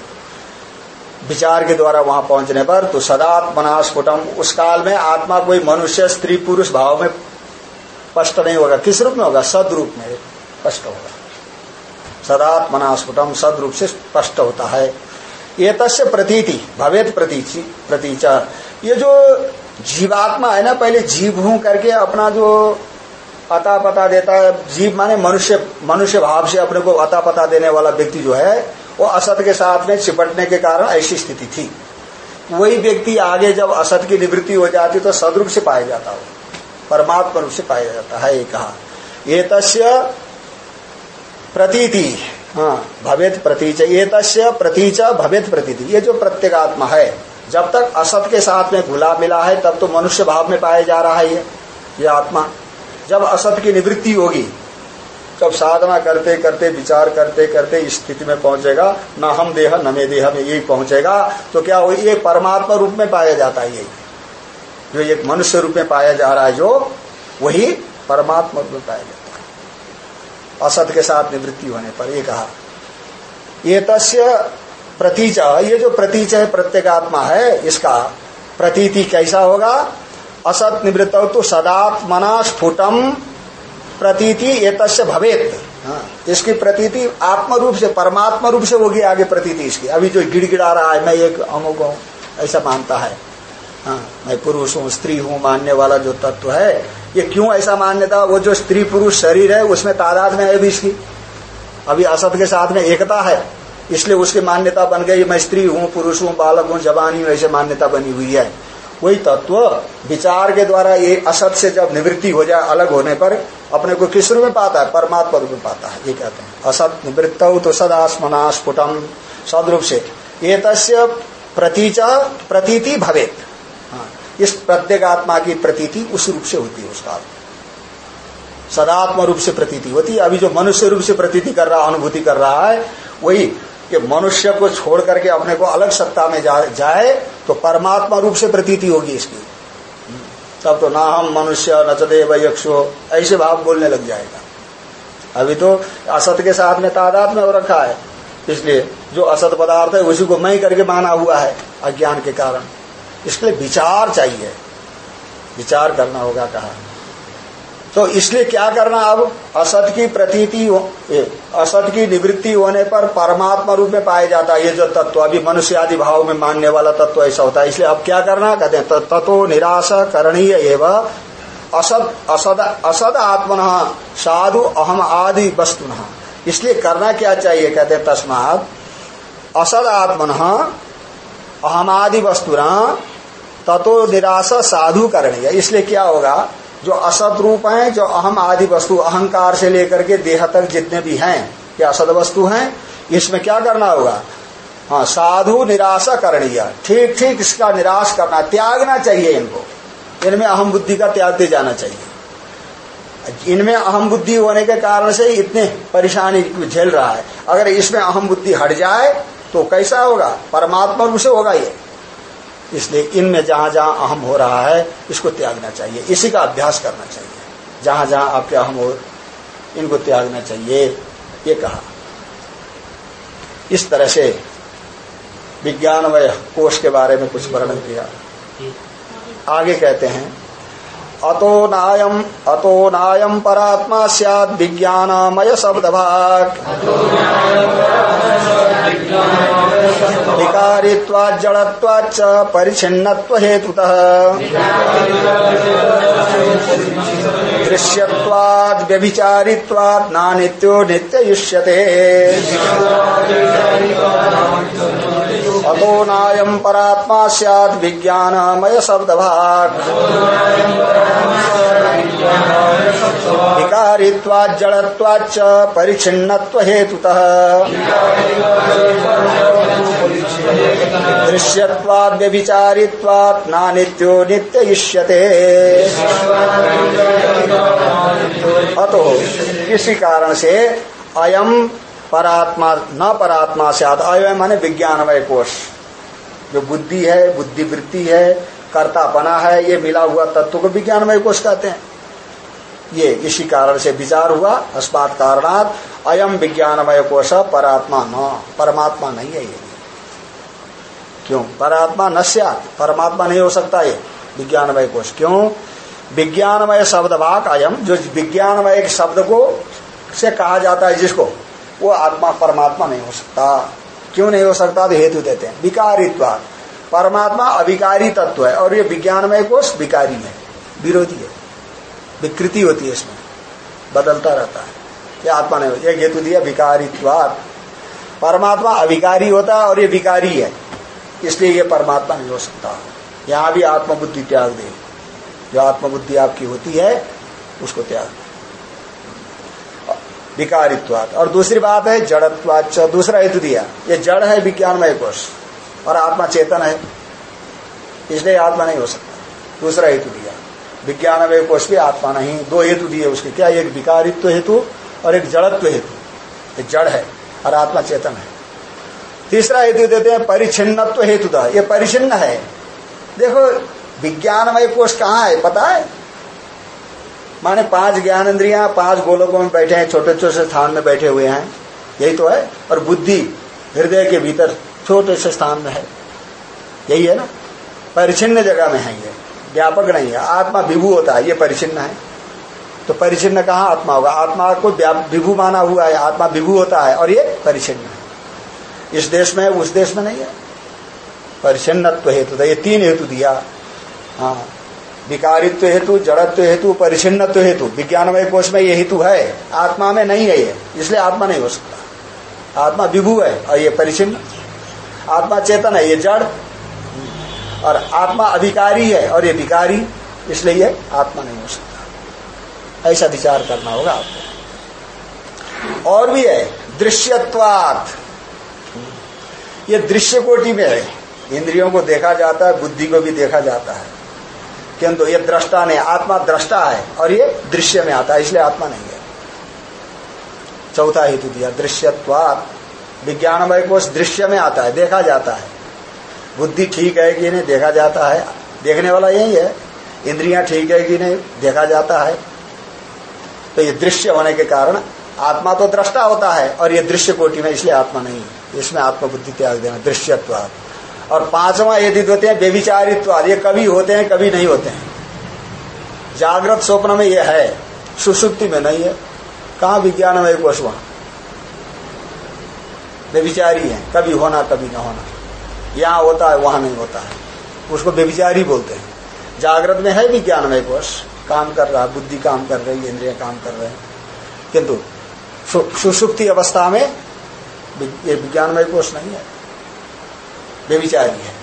विचार के द्वारा वहाँ पहुँचने पर तो सदात्मना स्फुटम उस काल में आत्मा कोई मनुष्य, स्त्री, पुरुष भाव में स्पष्ट नहीं होगा। किस रूप में होगा? सदरूप में स्पष्ट होगा। सदात्मना स्फुटम सदरूप से स्पष्ट होता है। ये तस्य प्रतीति भवेद प्रतीचा। ये जो जीवात्मा है ना, पहले जीव हूँ करके अपना जो अता पता देता है। जीव माने मनुष्य मनुष्य भाव से अपने को अता पता देने वाला व्यक्ति जो है, वो असत के साथ में चिपटने के कारण ऐसी स्थिति थी। वही व्यक्ति आगे जब असत की निवृत्ति हो जाती तो सदरूप से पाया जाता हो। परमात्मा रूप से पाया जाता है, ये कहा। ये तस्य प्रतीति। हाँ भवेद प्रतीच। ये तस्य प्रतीच भवेद प्रतीति। ये जो प्रत्येगात्मा है जब तक असत के साथ में घुला मिला है, तब तो मनुष्य भाव में पाया जा रहा है ये आत्मा। जब असत की निवृत्ति होगी जब साधना करते करते, विचार करते करते इस स्थिति में पहुंचेगा। न हम देह, न मे देह में यही पहुंचेगा। तो क्या वो ये परमात्मा रूप में पाया जाता है यही जो एक मनुष्य रूप में पाया जा रहा है, जो वही परमात्मा रूप में पाया जाता है। असत के साथ निवृत्ति होने पर ये कहा। ये तस्य प्रतीच ये जो प्रतीच है प्रत्येगात्मा है इसका प्रतीति कैसा होगा? असत निवृत्त तो सदात्मना स्फुटम प्रतीति ये तस्य भवेत। हाँ, इसकी प्रतीति आत्म रूप से परमात्मा रूप से होगी आगे प्रतीति इसकी। अभी जो गिड़गिड़ा रहा है मैं एक अमुक हूँ ऐसा मानता है। हाँ, मैं पुरुष हूँ स्त्री हूँ मानने वाला जो तत्व है ये क्यों ऐसा मान्यता? वो जो स्त्री पुरुष शरीर है उसमें तादाद में है भी इसकी। अभी असत के साथ में एकता है। इसलिए उसकी मान्यता बन गई मैं स्त्री हूँ पुरुष हूँ बालक हूँ जवानी हूँ ऐसे मान्यता बनी हुई है। वही तत्व विचार के द्वारा ये असत से जब निवृत्ति हो जाए अलग होने पर अपने को किस रूप में पाता है? परमात्मा रूप में पाता है ये कहते हैं। असत निवृत्त हो तो सदा स्मना स्फुटम सदरूप से। ये तस्य प्रतीचा प्रतीति भवेत। हाँ, इस प्रत्येक आत्मा की प्रतीति उस रूप से होती है उसका। सदात्म रूप से प्रतीति होती है। अभी जो मनुष्य रूप से प्रतीति कर रहा अनुभूति कर रहा है वही कि मनुष्य को छोड़ करके अपने को अलग सत्ता में जा, जाए तो परमात्मा रूप से प्रतीति होगी इसकी। तब तो ना हम मनुष्य न चदेव यक्षो ऐसे भाव बोलने लग जाएगा। अभी तो असत के साथ में तादाद में हो रखा है। इसलिए जो असत पदार्थ है उसी को मैं करके माना हुआ है अज्ञान के कारण। इसलिए विचार चाहिए। विचार करना होगा कहा। तो इसलिए क्या करना अब? असत की प्रतीति असत की निवृत्ति होने पर परमात्मा रूप में पाया जाता है, ये जो तत्व, अभी मनुष्य आदि भाव में मानने वाला तत्व ऐसा होता है। इसलिए अब क्या करना? कहते हैं तत्व निराशा करणीय एवं असद असद असद आत्मन, साधु अहम आदि वस्तु इसलिए करना क्या चाहिए? कहते हैं, तस्मात असद आत्मन अहमादि वस्तु तत्व निराशा साधु करणीय। इसलिए क्या होगा? जो असत रूप है, जो अहम आदि वस्तु, अहंकार से लेकर के देह तक जितने भी हैं, ये असद वस्तु हैं, इसमें क्या करना होगा? हाँ साधु निराशा करणीय ठीक ठीक, इसका निराश करना, त्यागना चाहिए इनको। इनमें अहम बुद्धि का त्याग दे जाना चाहिए। इनमें अहम बुद्धि होने के कारण से इतने परेशानी झेल रहा है। अगर इसमें अहम बुद्धि हट जाए तो कैसा होगा? परमात्मा रूप से होगा ये। इसलिए इनमें जहाँ जहाँ अहम हो रहा है इसको त्यागना चाहिए। इसी का अभ्यास करना चाहिए। जहाँ जहाँ आपके अहम हो इनको त्यागना चाहिए। ये कहा। इस तरह से विज्ञानमय कोष के बारे में कुछ वर्णन किया। आगे कहते हैं अतो नायम अतो नायम परात्मा सद विज्ञानमय शब्द भाग विकारित्वा जड़त्वाच परिचिन्नत्व हेतुतः दृश्यत्वाद व्यभिचारित्वाद नानित्यो नित्ययुष्यते। अतो नायम परात्मा सद विज्ञानमय शब्द भाग विकारित्वाद जड़त्वाच परिचिन्नत्व हेतुतः दृश्यत्वाद व्यभिचारित्वाद नानित्यो नित्य अतो, इसी कारण से अयम परात्मा, न परात्मा से आता अयम माने विज्ञानमय कोष जो बुद्धि है, बुद्धिवृत्ति है, कर्तापना है, ये मिला हुआ तत्व को विज्ञानमय कोष कहते हैं। ये इसी कारण से विचार हुआ अस्मात कारणात अयम विज्ञानमय कोश परात्मा न, परमात्मा नहीं है ये। क्यों? परात्मा न परमात्मा नहीं हो सकता ये, विज्ञानमय कोश। क्यों? विज्ञानमय शब्द वाक अयम जो विज्ञानमय शब्द को से कहा जाता है जिसको वो आत्मा परमात्मा नहीं हो सकता। क्यों नहीं हो सकता? तो हेतु देते हैं। विकारित्व। परमात्मा अविकारी तत्व है और ये विज्ञानमय कोष विकारी है विरोधी है। विकृति होती है इसमें। बदलता रहता है। ये आत्मा नहीं होती। हेतु दिया विकारित्वाद परमात्मा अविकारी होता है और ये विकारी है। इसलिए ये परमात्मा नहीं हो सकता। यहाँ भी आत्मबुद्धि त्याग दे। जो आत्मबुद्धि आपकी होती है, उसको त्याग विकारित्वाद और दूसरी बात है जड़त्वाच दूसरा हेतु दिया। ये जड़ है विज्ञानमय कोष और आत्मा चेतन है। इसलिए आत्मा नहीं हो सकता। दूसरा हेतु दिया। विज्ञानमय कोष भी आत्मा नहीं। दो हेतु दिए उसके। क्या एक विकारित्व हेतु और एक जड़त्व हेतु? ये जड़ है और आत्मा चेतन है। तीसरा हेतु देते हैं परिचिन्नत्व हेतु ये परिचिन्न है। देखो, विज्ञानमय कोष कहाँ है? पता है? माने पाँच ज्ञान इंद्रिया पाँच गोलोकों में बैठे हैं, छोटे छोटे स्थान में बैठे हुए हैं। यही तो है। और बुद्धि हृदय के भीतर छोटे से स्थान में है। यही है ना? परिचिन्न जगह में है ये। व्यापक नहीं है। आत्मा विभू होता है। ये परिचिन्न है। तो परिचिन्न कहा आत्मा होगा? आत्मा को विभू माना हुआ है। आत्मा विभू होता है और ये परिचिन्न है। इस देश में है, उस देश में नहीं है। परिचिन्नत्व हेतु ये तीन हेतु दिया। हाँ। विकारित्व हेतु, जड़त्व हेतु परिचिन्नत्व हेतु। विज्ञानमय कोष में ये हेतु है। आत्मा में नहीं है ये। इसलिए आत्मा नहीं हो सकता। आत्मा विभू है और ये परिचिन्न आत्मा चेतन है, ये जड़। और आत्मा अधिकारी है और ये विकारी। इसलिए ये आत्मा नहीं हो सकता। ऐसा विचार करना होगा आपको। और भी है, दृश्यत्वात। ये दृश्य कोटि में है। इंद्रियों को देखा जाता है, बुद्धि को भी देखा जाता है। किंतु ये दृष्टा नहीं आत्मा दृष्टा है और ये दृश्य में आता है, इसलिए आत्मा नहीं है। चौथा हेतु दिया, दृश्यत्वात। विज्ञानमय कोष दृश्य में आता है, देखा जाता है। बुद्धि ठीक है कि नहीं, देखा जाता है। देखने वाला यही है। इंद्रियाँ ठीक है कि नहीं, देखा जाता है। तो ये दृश्य होने के कारण आत्मा तो दृष्टा होता है और ये दृश्य कोटि में इसलिए आत्मा नहीं इसमें आत्मा बुद्धि त्याग देना दृश्यत्वाद और पांचवा यदि होते हैं बेविचारित्वाद ये कभी होते हैं कभी नहीं होते हैं। जागृत स्वप्न में ये है, सुसुप्ति में नहीं है। कहा विज्ञान में एक वश वहाँ बेविचारी है, कभी होना, कभी ना होना। यहाँ होता है, वहाँ नहीं होता है। उसको बेविचारी बोलते हैं। जागृत में है विज्ञानमय कोष काम कर रहा बुद्धि काम कर रही है, इंद्रिया काम कर रहे हैं। किंतु सुसुप्ति अवस्था में ये विज्ञानमय कोष नहीं है। बेविचारी है।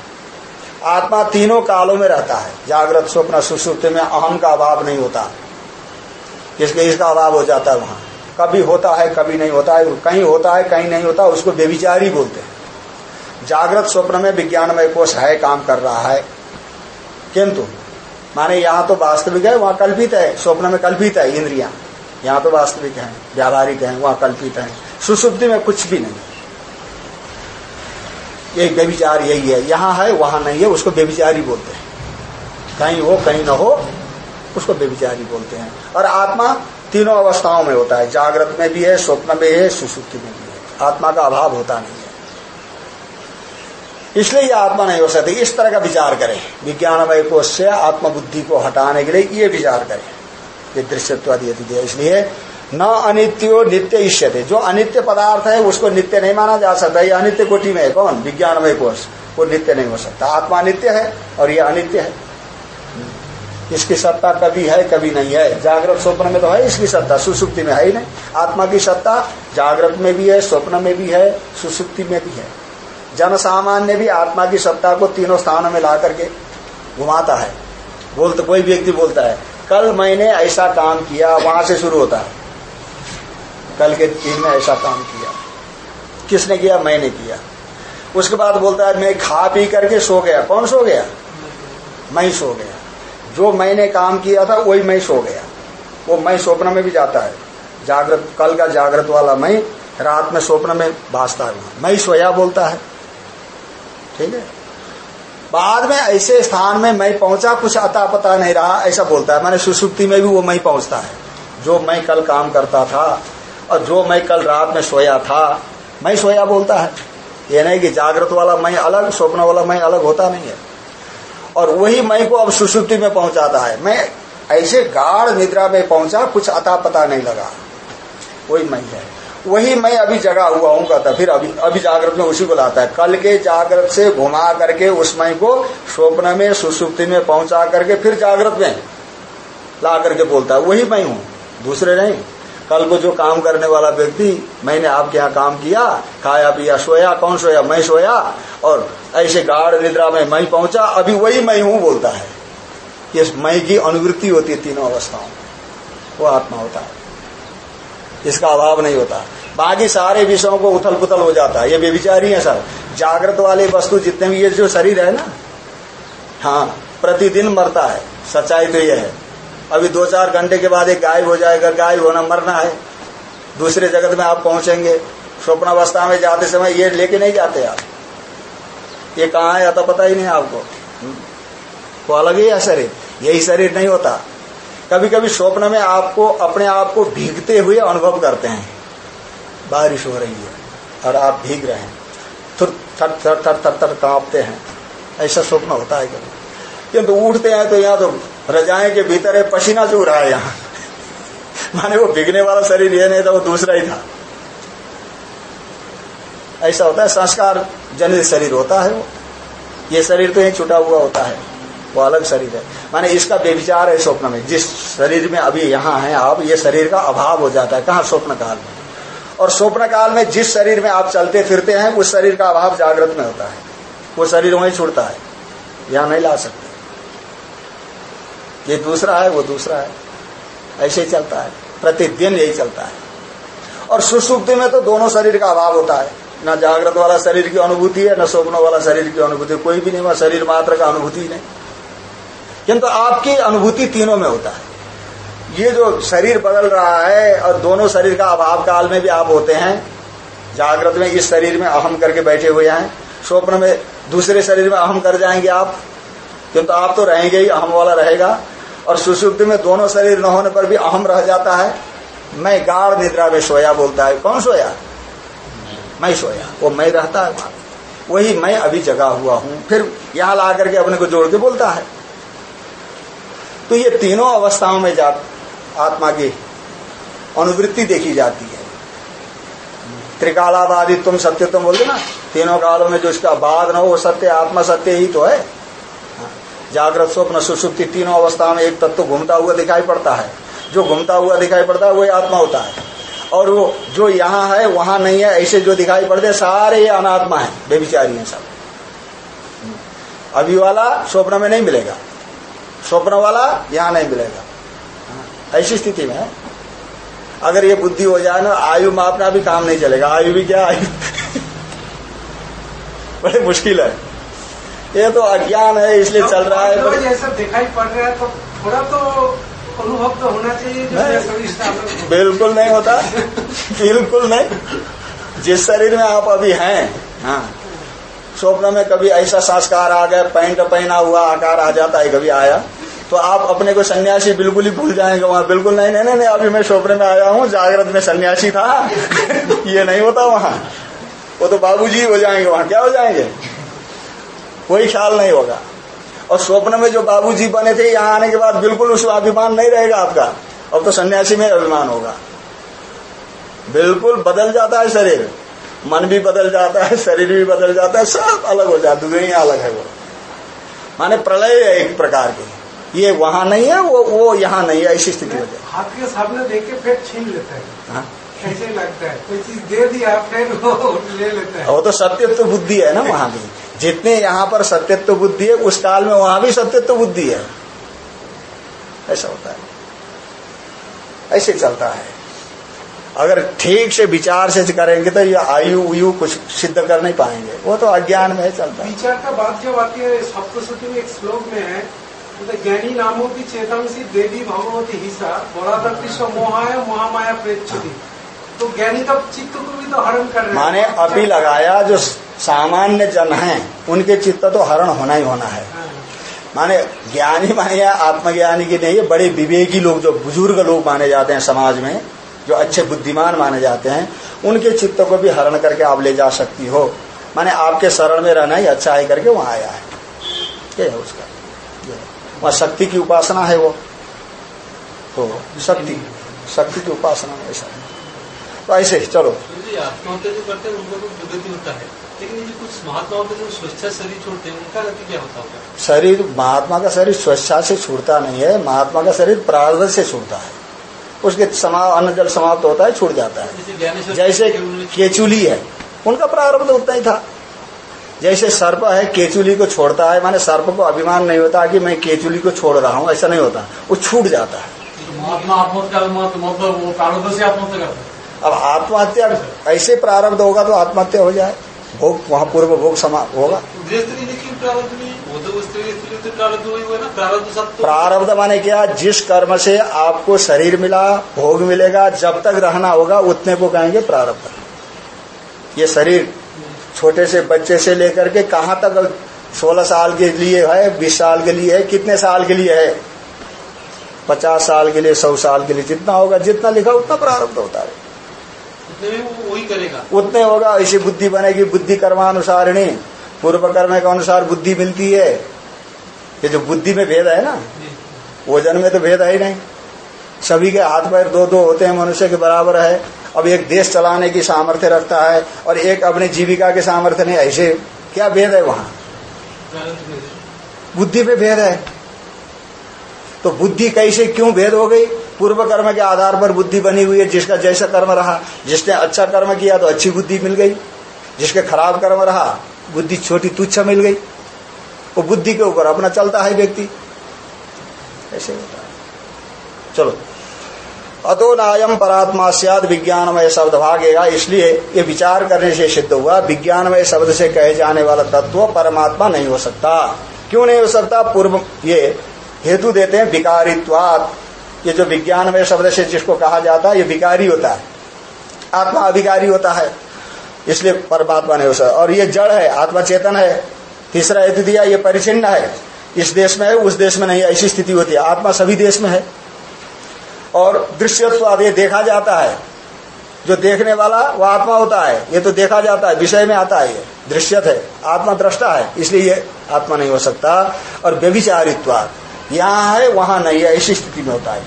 आत्मा तीनों कालों में रहता है। जागृत, स्वप्न सुसुप्ति में अहम का अभाव नहीं होता। इसके इसका अभाव हो जाता है वहाँ। कभी होता है, कभी नहीं होता है। कहीं होता है, कहीं नहीं होता, उसको बेविचारी बोलते हैं। जागृत, स्वप्न में विज्ञानमय कोष है, काम कर रहा है। किंतु, माने यहाँ तो वास्तविक है, वहाँ कल्पित है। स्वप्न में कल्पित है, इंद्रिया। यहाँ तो वास्तविक है, व्यावहारिक है, वहाँ कल्पित है। सुसुप्ति में कुछ भी नहीं। ये व्यभिचार यही है। यहाँ है, वहाँ नहीं है, उसको व्यभिचारी बोलते हैं। कहीं हो, कहीं ना हो, उसको बेविचारी बोलते हैं। और आत्मा तीनों अवस्थाओं में होता है। जागृत में भी है, स्वप्न में है, सुसुप्ति में भी है। आत्मा का अभाव होता नहीं है। इसलिए ये आत्मा नहीं हो सकती। इस तरह का विचार करें। विज्ञानमय कोष से आत्मबुद्धि को हटाने के लिए ये विचार करें। ये दृश्यत्वादी यदि इसलिए न अनित्यो नित्य इष्यते। जो अनित्य पदार्थ है, उसको नित्य नहीं माना जा सकता। ये अनित्य कोटि में है। कौन? विज्ञानमय कोष। वो नित्य नहीं हो सकता। आत्मा नित्य है और ये अनित्य है। इसकी सत्ता कभी है, कभी नहीं है। जागृत स्वप्न में तो है, इसकी सत्ता सुसुप्ति में है ही नहीं। आत्मा की सत्ता जागृत में भी है, स्वप्न में भी है, सुसुप्ति में भी है। जन सामान्य भी आत्मा की सत्ता को तीनों स्थानों में ला करके घुमाता है। बोलते कोई व्यक्ति बोलता है, कल मैंने ऐसा काम किया, वहाँ से शुरू होता है। कल के दिन में ऐसा काम किया। किसने किया? मैंने किया। उसके बाद बोलता है, मैं खा पी करके सो गया। कौन सो गया? मैं सो गया। जो मैंने काम किया था, वही मैं सो गया। वो मैं स्वप्न में भी जाता है। जागृत, कल का जागृत वाला मैं रात में स्वप्न में भासता है। मैं सोया बोलता है। ठीक है? बाद में ऐसे स्थान में मैं पहुँचा, कुछ अता पता नहीं रहा, ऐसा बोलता है। मैंने सुसुप्ति में भी वो मैं पहुँचता है। जो मैं कल काम करता था और जो मैं कल रात में सोया था, मैं सोया बोलता है। ये नहीं कि जागृत वाला मैं अलग, स्वप्न वाला मैं अलग होता नहीं है। और वही मैं को अब सुसुप्ति में पहुंचाता है। मैं ऐसे गाढ़ निद्रा में पहुँचा, कुछ अता पता नहीं लगा। वही मैं है। वही मैं अभी जगा हुआ हूँ, कहता फिर अभी अभी जागृत में उसी को लाता है। कल के जागृत से घुमा करके उस मई को स्वप्न में, सुसुप्ति में पहुँचा करके फिर जागृत में ला करके बोलता है, वही मैं हूँ, दूसरे नहीं। कल को जो काम करने वाला व्यक्ति, मैंने आपके यहाँ काम किया, खाया, पिया, सोया, कौन सोया? मैं सोया। और ऐसे गाढ़ निद्रा में मैं पहुँचा, अभी वही मैं हूँ बोलता है। ये मैं की अनुवृत्ति होती है तीनों अवस्थाओं में। वो आत्मा होता है। इसका अभाव नहीं होता। बाकी सारे विषयों को उथल पुथल हो जाता है। ये बेविचारी है सर। जागृत वाले वस्तु जितने भी ये जो शरीर है ना हाँ प्रतिदिन मरता है। सच्चाई तो यह है। अभी दो चार घंटे के बाद एक गायब हो जाएगा, गायब होना मरना है। दूसरे जगत में आप पहुँचेंगे स्वप्न अवस्था में जाते समय ये लेके नहीं जाते आप। ये कहाँ है तो पता ही नहीं आपको। वो अलग ही है शरीर। यही शरीर नहीं होता। कभी कभी स्वप्न में आपको, अपने आप को भीगते हुए अनुभव करते हैं। बारिश हो रही है और आप भीग रहे हैं। थर थर थर थर थर कांपते हैं। ऐसा स्वप्न होता है कभी। किंतु उठते हैं तो यहाँ तो रजाए के भीतर है पसीना चू रहा है यहाँ। माने वो बिगने वाला शरीर ये नहीं था, वो दूसरा ही था। ऐसा होता है, संस्कार जनित शरीर होता है वो। ये शरीर तो यही छुटा हुआ होता है, वो अलग शरीर है। माने इसका बेविचार है स्वप्न में, जिस शरीर में अभी यहाँ है आप, ये शरीर का अभाव हो जाता है, कहा स्वप्न काल में? और स्वप्न काल में जिस शरीर में आप चलते फिरते हैं, उस शरीर का अभाव जागृत में होता है। वो शरीर वहीं छुड़ता है, यहाँ नहीं ला सकते। ये दूसरा है, वो दूसरा है। ऐसे ही चलता है। प्रतिदिन यही चलता है। और सुसुप्ति में तो दोनों शरीर का अभाव होता है। न जागृत वाला शरीर की अनुभूति है, न स्वप्नों वाला शरीर की अनुभूति कोई भी नहीं शरीर मात्र का अनुभूति नहीं। किंतु आपकी अनुभूति तीनों में होता है। ये जो शरीर बदल रहा है और दोनों शरीर का अभाव काल में भी आप होते हैं, जागृत में इस शरीर में अहम करके बैठे हुए हैं, स्वप्न में दूसरे शरीर में अहम कर जाएँगे आप, किंतु आप तो रहेंगे ही, अहम वाला रहेगा। और सुसुप्ति में दोनों शरीर न होने पर भी अहम रह जाता है। मैं गाढ़ निद्रा में सोया बोलता है। कौन सोया? मैं सोया। वो मैं रहता है वहाँ। मैं अभी जगा हुआ हूँ। फिर यहाँ ला करके अपने को जोड़ के बोलता है। तो ये तीनों अवस्थाओं में जा आत्मा की अनुवृत्ति देखी जाती है। त्रिकालावादी तुम सत्य तुम बोलते ना? तीनों कालों में जो इसका बाद न हो सत्य, आत्मा सत्य ही तो है। जागृत स्वप्न, सुसुप्ति तीनों अवस्था में एक तत्व घूमता हुआ दिखाई पड़ता है। जो घूमता हुआ दिखाई पड़ता है, वही आत्मा होता है। और वो, जो यहाँ है, वहाँ नहीं है, ऐसे जो दिखाई पड़ते सारे ये अनात्मा है बेविचारी है सब। अभी वाला स्वप्न में नहीं मिलेगा। स्वप्न वाला यहाँ नहीं मिलेगा। ऐसी स्थिति में अगर ये बुद्धि हो जाए ना, आयु मापना भी काम नहीं चलेगा। आयु भी क्या आयु? *laughs* बड़े मुश्किल है। ये तो अज्ञान है इसलिए चल रहा है। पर जैसा दिखाई पड़ रहा है तो थोड़ा तो अनुभव तो होना चाहिए नहीं, बिल्कुल नहीं होता। बिल्कुल नहीं। जिस शरीर में आप अभी हैं हाँ स्वप्न में कभी ऐसा संस्कार आ गया पैंट पहना हुआ आकार आ जाता है कभी आया तो आप अपने को सन्यासी बिल्कुल ही भूल जाएँगे वहाँ। बिल्कुल नहीं नहीं नहीं अभी मैं स्वप्न में आया हूँ जागृत में सन्यासी था। *laughs* ये नहीं होता वहाँ। वो तो बाबूजी हो जाएँगे वहाँ। क्या हो जाएँगे? कोई ख्याल नहीं होगा। और स्वप्न में जो बाबूजी बने थे यहाँ आने के बाद बिल्कुल उसमें अभिमान नहीं रहेगा आपका। अब तो सन्यासी में अभिमान होगा। बिल्कुल बदल जाता है शरीर। मन भी बदल जाता है शरीर भी बदल जाता है सब अलग हो जाता है दुनिया अलग है वो। माने प्रलय है एक प्रकार की। ये वहाँ नहीं है वो वो यहाँ नहीं है ऐसी स्थिति हो जाए हाथ के सामने देख के फिर छीन लेता है। हाँ? कैसे लगता है? कोई चीज़ दे दिया फिर वो ले लेता है। वो तो सत्यत्व बुद्धि है ना वहाँ भी। जितने यहाँ पर सत्यत्व बुद्धि है, उस काल में वहाँ भी सत्यत्व बुद्धि है। ऐसा होता है। ऐसे चलता है। अगर ठीक से विचार से करेंगे तो ये आयु, उयु कुछ सिद्ध कर नहीं पाएँगे। वो तो अज्ञान में चलता है। विचार का बात जब आती है, सप्तशती में एक श्लोक में है तो ज्ञानी नामों की चेतांसी देवी भगवती हिस्सा बड़ा कृष्ण मोहाय, महामाया प्रेक्षती तो ज्ञानी का चित्त को भी तो हरण कर रहे माने अभी लगाया जो सामान्य जन है उनके चित्त तो हरण होना ही होना है। हाँ। माने ज्ञानी माने आत्मज्ञानी की नहीं है बड़े विवेकी लोग जो बुज़ुर्ग लोग माने जाते हैं समाज में जो अच्छे बुद्धिमान माने जाते हैं उनके चित्त को भी हरण करके आप ले जा सकती हो। माने आपके शरण में रहना ही अच्छा है करके वहाँ आया है। ये है उसका। वहाँ शक्ति की उपासना है वो। तो शक्ति शक्ति की उपासना ऐसा। है तो ऐसे ही चलो। जी आत्महत्या जो करते उनको तो दुर्गति होता लेकिन कुछ महात्मा होते जो स्वेच्छा शरीर महात्मा का शरीर स्वेच्छा से छूटता नहीं है महात्मा का शरीर प्रारब्ध से छूटता है। उसके समा अन्न जल समाप्त होता है छूट जाता है। जैसे केचुली है उनका प्रारब्ध उतना ही था। जैसे सर्प है केचुली को छोड़ता है माने सर्प को अभिमान नहीं होता कि मैं केचुली को छोड़ रहा हूँ ऐसा नहीं होता। वो छूट जाता है। महात्मा आत्महत्या मतलब वो प्रारब्ध से आत्महत्या करते हैं। अब आत्महत्या ऐसे प्रारब्ध होगा तो आत्महत्या हो जाए। भोग, वहाँ पूर्व भोग समा, होगा। प्रारब्ध माने क्या? जिस कर्म से आपको शरीर मिला, भोग मिलेगा, जब तक रहना होगा, उतने को कहेंगे प्रारब्ध। ये शरीर छोटे से बच्चे से लेकर के कहाँ तक सोलह साल के लिए है, बीस साल के लिए है, कितने साल के लिए है? पचास साल के लिए, सौ साल के लिए, जितना होगा, जितना लिखा, उतना प्रारब्ध होता है। उतने में वही करेगा। उतने होगा ऐसी बुद्धि बनेगी बुद्धि कर्मानुसारिणी। पूर्व कर्म के अनुसार बुद्धि मिलती है। ये जो बुद्धि में भेद है ना। वज़न में तो भेद है ही नहीं। सभी के हाथ पैर दो दो होते हैं मनुष्य के बराबर है। अब एक देश चलाने की सामर्थ्य रखता है और एक अपनी जीविका के सामर्थ्य नहीं ऐसे क्या भेद है वहाँ? बुद्धि में भेद है। तो बुद्धि कैसे क्यों भेद हो गई? पूर्व कर्म के आधार पर बुद्धि बनी हुई है, जिसका जैसा कर्म रहा, जिसने अच्छा कर्म किया तो अच्छी बुद्धि मिल गई। जिसके खराब कर्म रहा, बुद्धि छोटी तुच्छ मिल गई। वो बुद्धि के ऊपर अपना चलता है व्यक्ति। ऐसे होता है। चलो। अतो नायम परात्मा सियाद विज्ञानमय शब्द भागेगा, इसलिए ये विचार करने से सिद्ध हुआ, विज्ञानमय शब्द से कहे जाने वाला तत्व परमात्मा नहीं हो सकता। क्यों नहीं हो सकता? पूर्व ये हेतु देते हैं विकारित्वात। ये जो विज्ञान में शब्द से जिसको कहा जाता है, ये विकारी होता है। आत्मा अभिकारी होता है। इसलिए परमात्मा नहीं हो सकता और ये जड़ है आत्मा चेतन है। तीसरा हेतु दिया, ये परिचिन्न है। इस देश में है, उस देश में नहीं ऐसी स्थिति होती है। आत्मा सभी देश में है। और दृश्यत्व ये देखा जाता है। जो देखने वाला, वो आत्मा होता है। ये तो देखा जाता है, विषय में आता है ये। दृश्यत है, आत्मा दृष्टा है। इसलिए ये आत्मा नहीं हो सकता। और व्यभिचारित्व यहाँ है, वहाँ नहीं है, ऐसी स्थिति में होता है।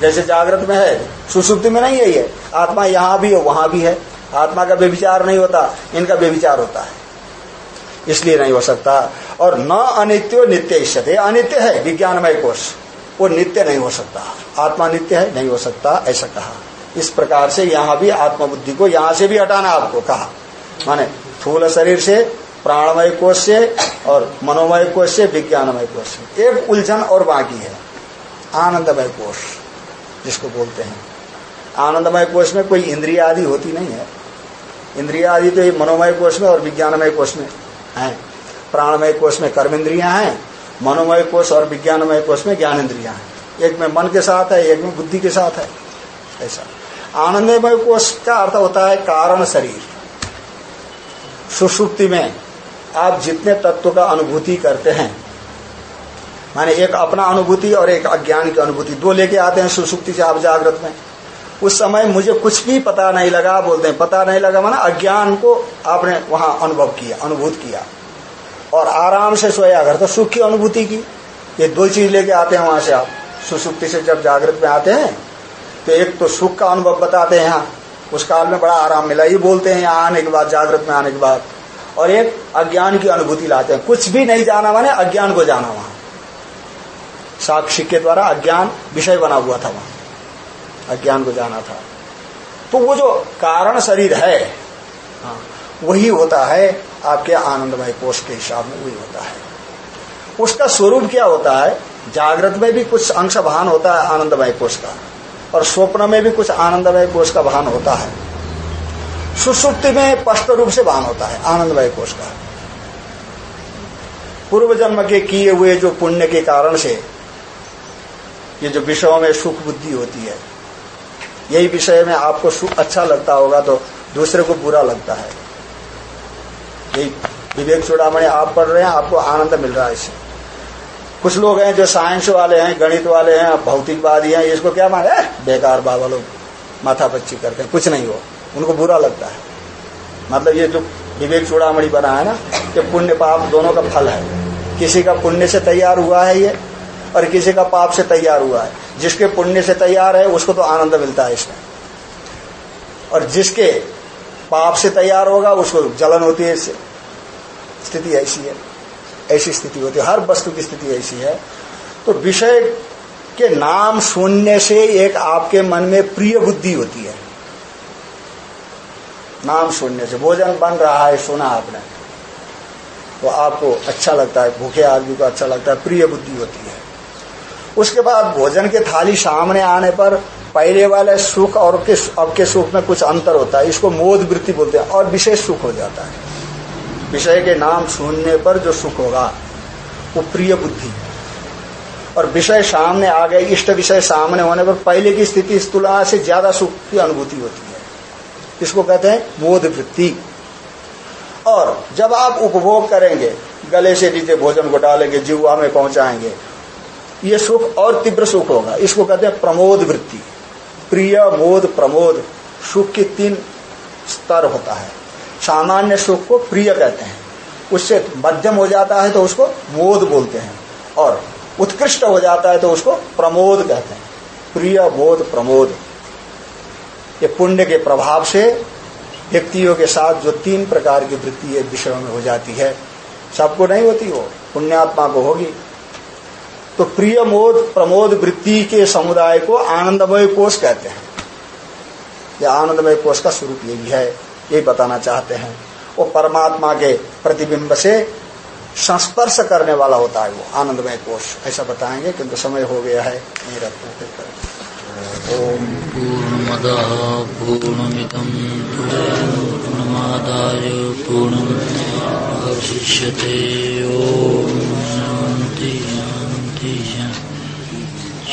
जैसे जागृत में है, सुसुप्ति में नहीं है ये। आत्मा यहाँ भी है, वहाँ भी है। आत्मा का व्यभिचार नहीं होता, इनका व्यभिचार होता है। इसलिए नहीं हो सकता। और न अनित्यो नित्य इष्यते। अनित्य है, विज्ञानमय कोष वो नित्य नहीं हो सकता। आत्मा नित्य है, नहीं हो सकता, ऐसा कहा। इस प्रकार से यहाँ भी आत्मबुद्धि को, यहाँ से भी हटाना आपको कहा। माने, थूल शरीर से प्राणमय कोष से और मनोमय कोष से विज्ञानमय कोष से। एक उलझन और बाकी है। आनंदमय कोष, जिसको बोलते हैं। आनंदमय कोष में कोई इंद्रिया आदि होती नहीं है। इंद्रिया आदि तो ये मनोमय कोष में और विज्ञानमय कोष में है। प्राणमय कोष में कर्म इंद्रिया है। मनोमय कोष और विज्ञानमय कोष में ज्ञान इंद्रिया है। एक में मन के साथ है, एक में बुद्धि के साथ है। ऐसा। आनंदमय कोष का अर्थ होता है कारण शरीर। सुषुप्ति में आप जितने तत्व का अनुभूति करते हैं, माने एक अपना अनुभूति और एक अज्ञान की अनुभूति, दो लेके आते हैं सुसुप्ति से आप जागृत में। उस समय मुझे कुछ भी पता नहीं लगा, बोलते हैं, पता नहीं लगा, माना अज्ञान को आपने वहाँ अनुभव किया, अनुभूत किया। और आराम से सोया घर तो सुख की अनुभूति की। ये दो चीज़ लेके आते हैं वहाँ से आप। सुसुप्ति से जब जागृत में आते हैं तो एक तो सुख का अनुभव बताते हैं। यहाँ उस काल में बड़ा आराम मिला, ये बोलते हैं, यहाँ आने के बाद, जागृत में आने के बाद। और एक अज्ञान की अनुभूति लाते हैं। कुछ भी नहीं जाना माने अज्ञान को जाना वहाँ। साक्षी के द्वारा अज्ञान विषय बना हुआ था वहाँ। अज्ञान को जाना था। तो वो जो कारण शरीर है हाँ, वही होता है आपके आनंदमय कोष के हिसाब में वही होता है। उसका स्वरूप क्या होता है? जागृत में भी कुछ अंश भान होता है आनंदमय कोष का और स्वप्न में भी कुछ आनंदमय कोष का भान होता है। सुसुप्ति में स्पष्ट रूप से भान होता है, आनंदमय कोष का। पूर्व जन्म के किए हुए जो पुण्य के कारण से ये जो विषयों में सुख बुद्धि होती है, यही विषय में आपको सुख अच्छा लगता होगा तो दूसरे को बुरा लगता है। यही विवेक चूड़ामणि आप पढ़ रहे हैं, आपको आनंद मिल रहा है इससे। कुछ लोग हैं जो साइंस वाले हैं, गणित वाले हैं, भौतिकवादी हैं, इसको क्या माने? बेकार बाबा लोग माथा पच्ची करते हैं कुछ नहीं हो उनको बुरा लगता है। मतलब ये जो विवेक चूड़ामणि बना है ना, कि पुण्य पाप दोनों का फल है। किसी का पुण्य से तैयार हुआ है ये, और किसी का पाप से तैयार हुआ है। जिसके पुण्य से तैयार है, उसको तो आनंद मिलता है इसमें। और जिसके पाप से तैयार होगा, उसको जलन होती है इससे। स्थिति ऐसी है। ऐसी स्थिति होती है। हर वस्तु की स्थिति ऐसी है। तो विषय के नाम सुनने से एक आपके मन में प्रिय बुद्धि होती है। नाम सुनने से, भोजन बन रहा है, सुना आपने। तो आपको अच्छा लगता है, भूखे आदमी को अच्छा लगता है, प्रिय बुद्धि होती है। उसके बाद भोजन के थाली सामने आने पर पहले वाले सुख और के अब के सुख में कुछ अंतर होता है। इसको मोद वृत्ति बोलते हैं, और विशेष सुख हो जाता है। विषय के नाम सुनने पर जो सुख होगा, वो प्रिय बुद्धि। और विषय सामने आ गए इष्ट विषय सामने होने पर पहले की स्थिति, इस तुलना से ज़्यादा सुख की अनुभूति होती है। इसको कहते हैं? बोध वृत्ति और जब आप उपभोग करेंगे, गले से नीचे भोजन को डालेंगे जीवा में पहुंचाएँगे, ये सुख और तीव्र सुख होगा। इसको कहते हैं प्रमोद वृत्ति प्रिय मोद प्रमोद। सुख के तीन स्तर होता है। सामान्य सुख को प्रिय कहते हैं। उससे मध्यम हो जाता है तो उसको मोद बोलते हैं। और उत्कृष्ट हो जाता है तो उसको प्रमोद कहते हैं। प्रिय मोद प्रमोद। ये पुण्य के प्रभाव से व्यक्तियों के साथ जो तीन प्रकार की वृत्ति है विषयों में हो जाती है, सबको नहीं होती वो पुण्यात्मा को होगी। तो प्रिय मोद, प्रमोद वृत्ति के समुदाय को आनंदमय कोष कहते हैं। यह आनंदमय कोष का स्वरूप ये भी है, ये बताना चाहते हैं। वो परमात्मा के प्रतिबिंब से संस्पर्श करने वाला होता है वो, आनंदमय कोष। ऐसा बताएँगे, किंतु समय हो गया है नहीं रखते ॐ पूर्णमदः पूर्णमिदं पूर्णमितं पुनमादाय पूर्णं भविष्यते शान्ति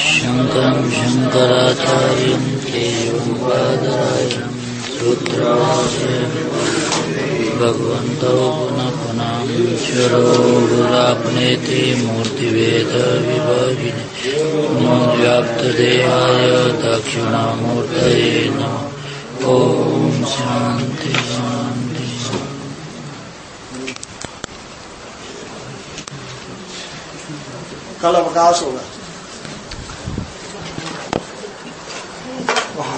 शङ्करं शङ्कराचार्यन्ते योपादाय श्रोत्रपाय भगवन्तौ पुनः पुनाश्वरो गुराप्नेति मूर्तिभेदविभागिने व्याप्तदेहाय दक्षिणामूर्तये नमः ॐ कल अवकाश होगा वहाँ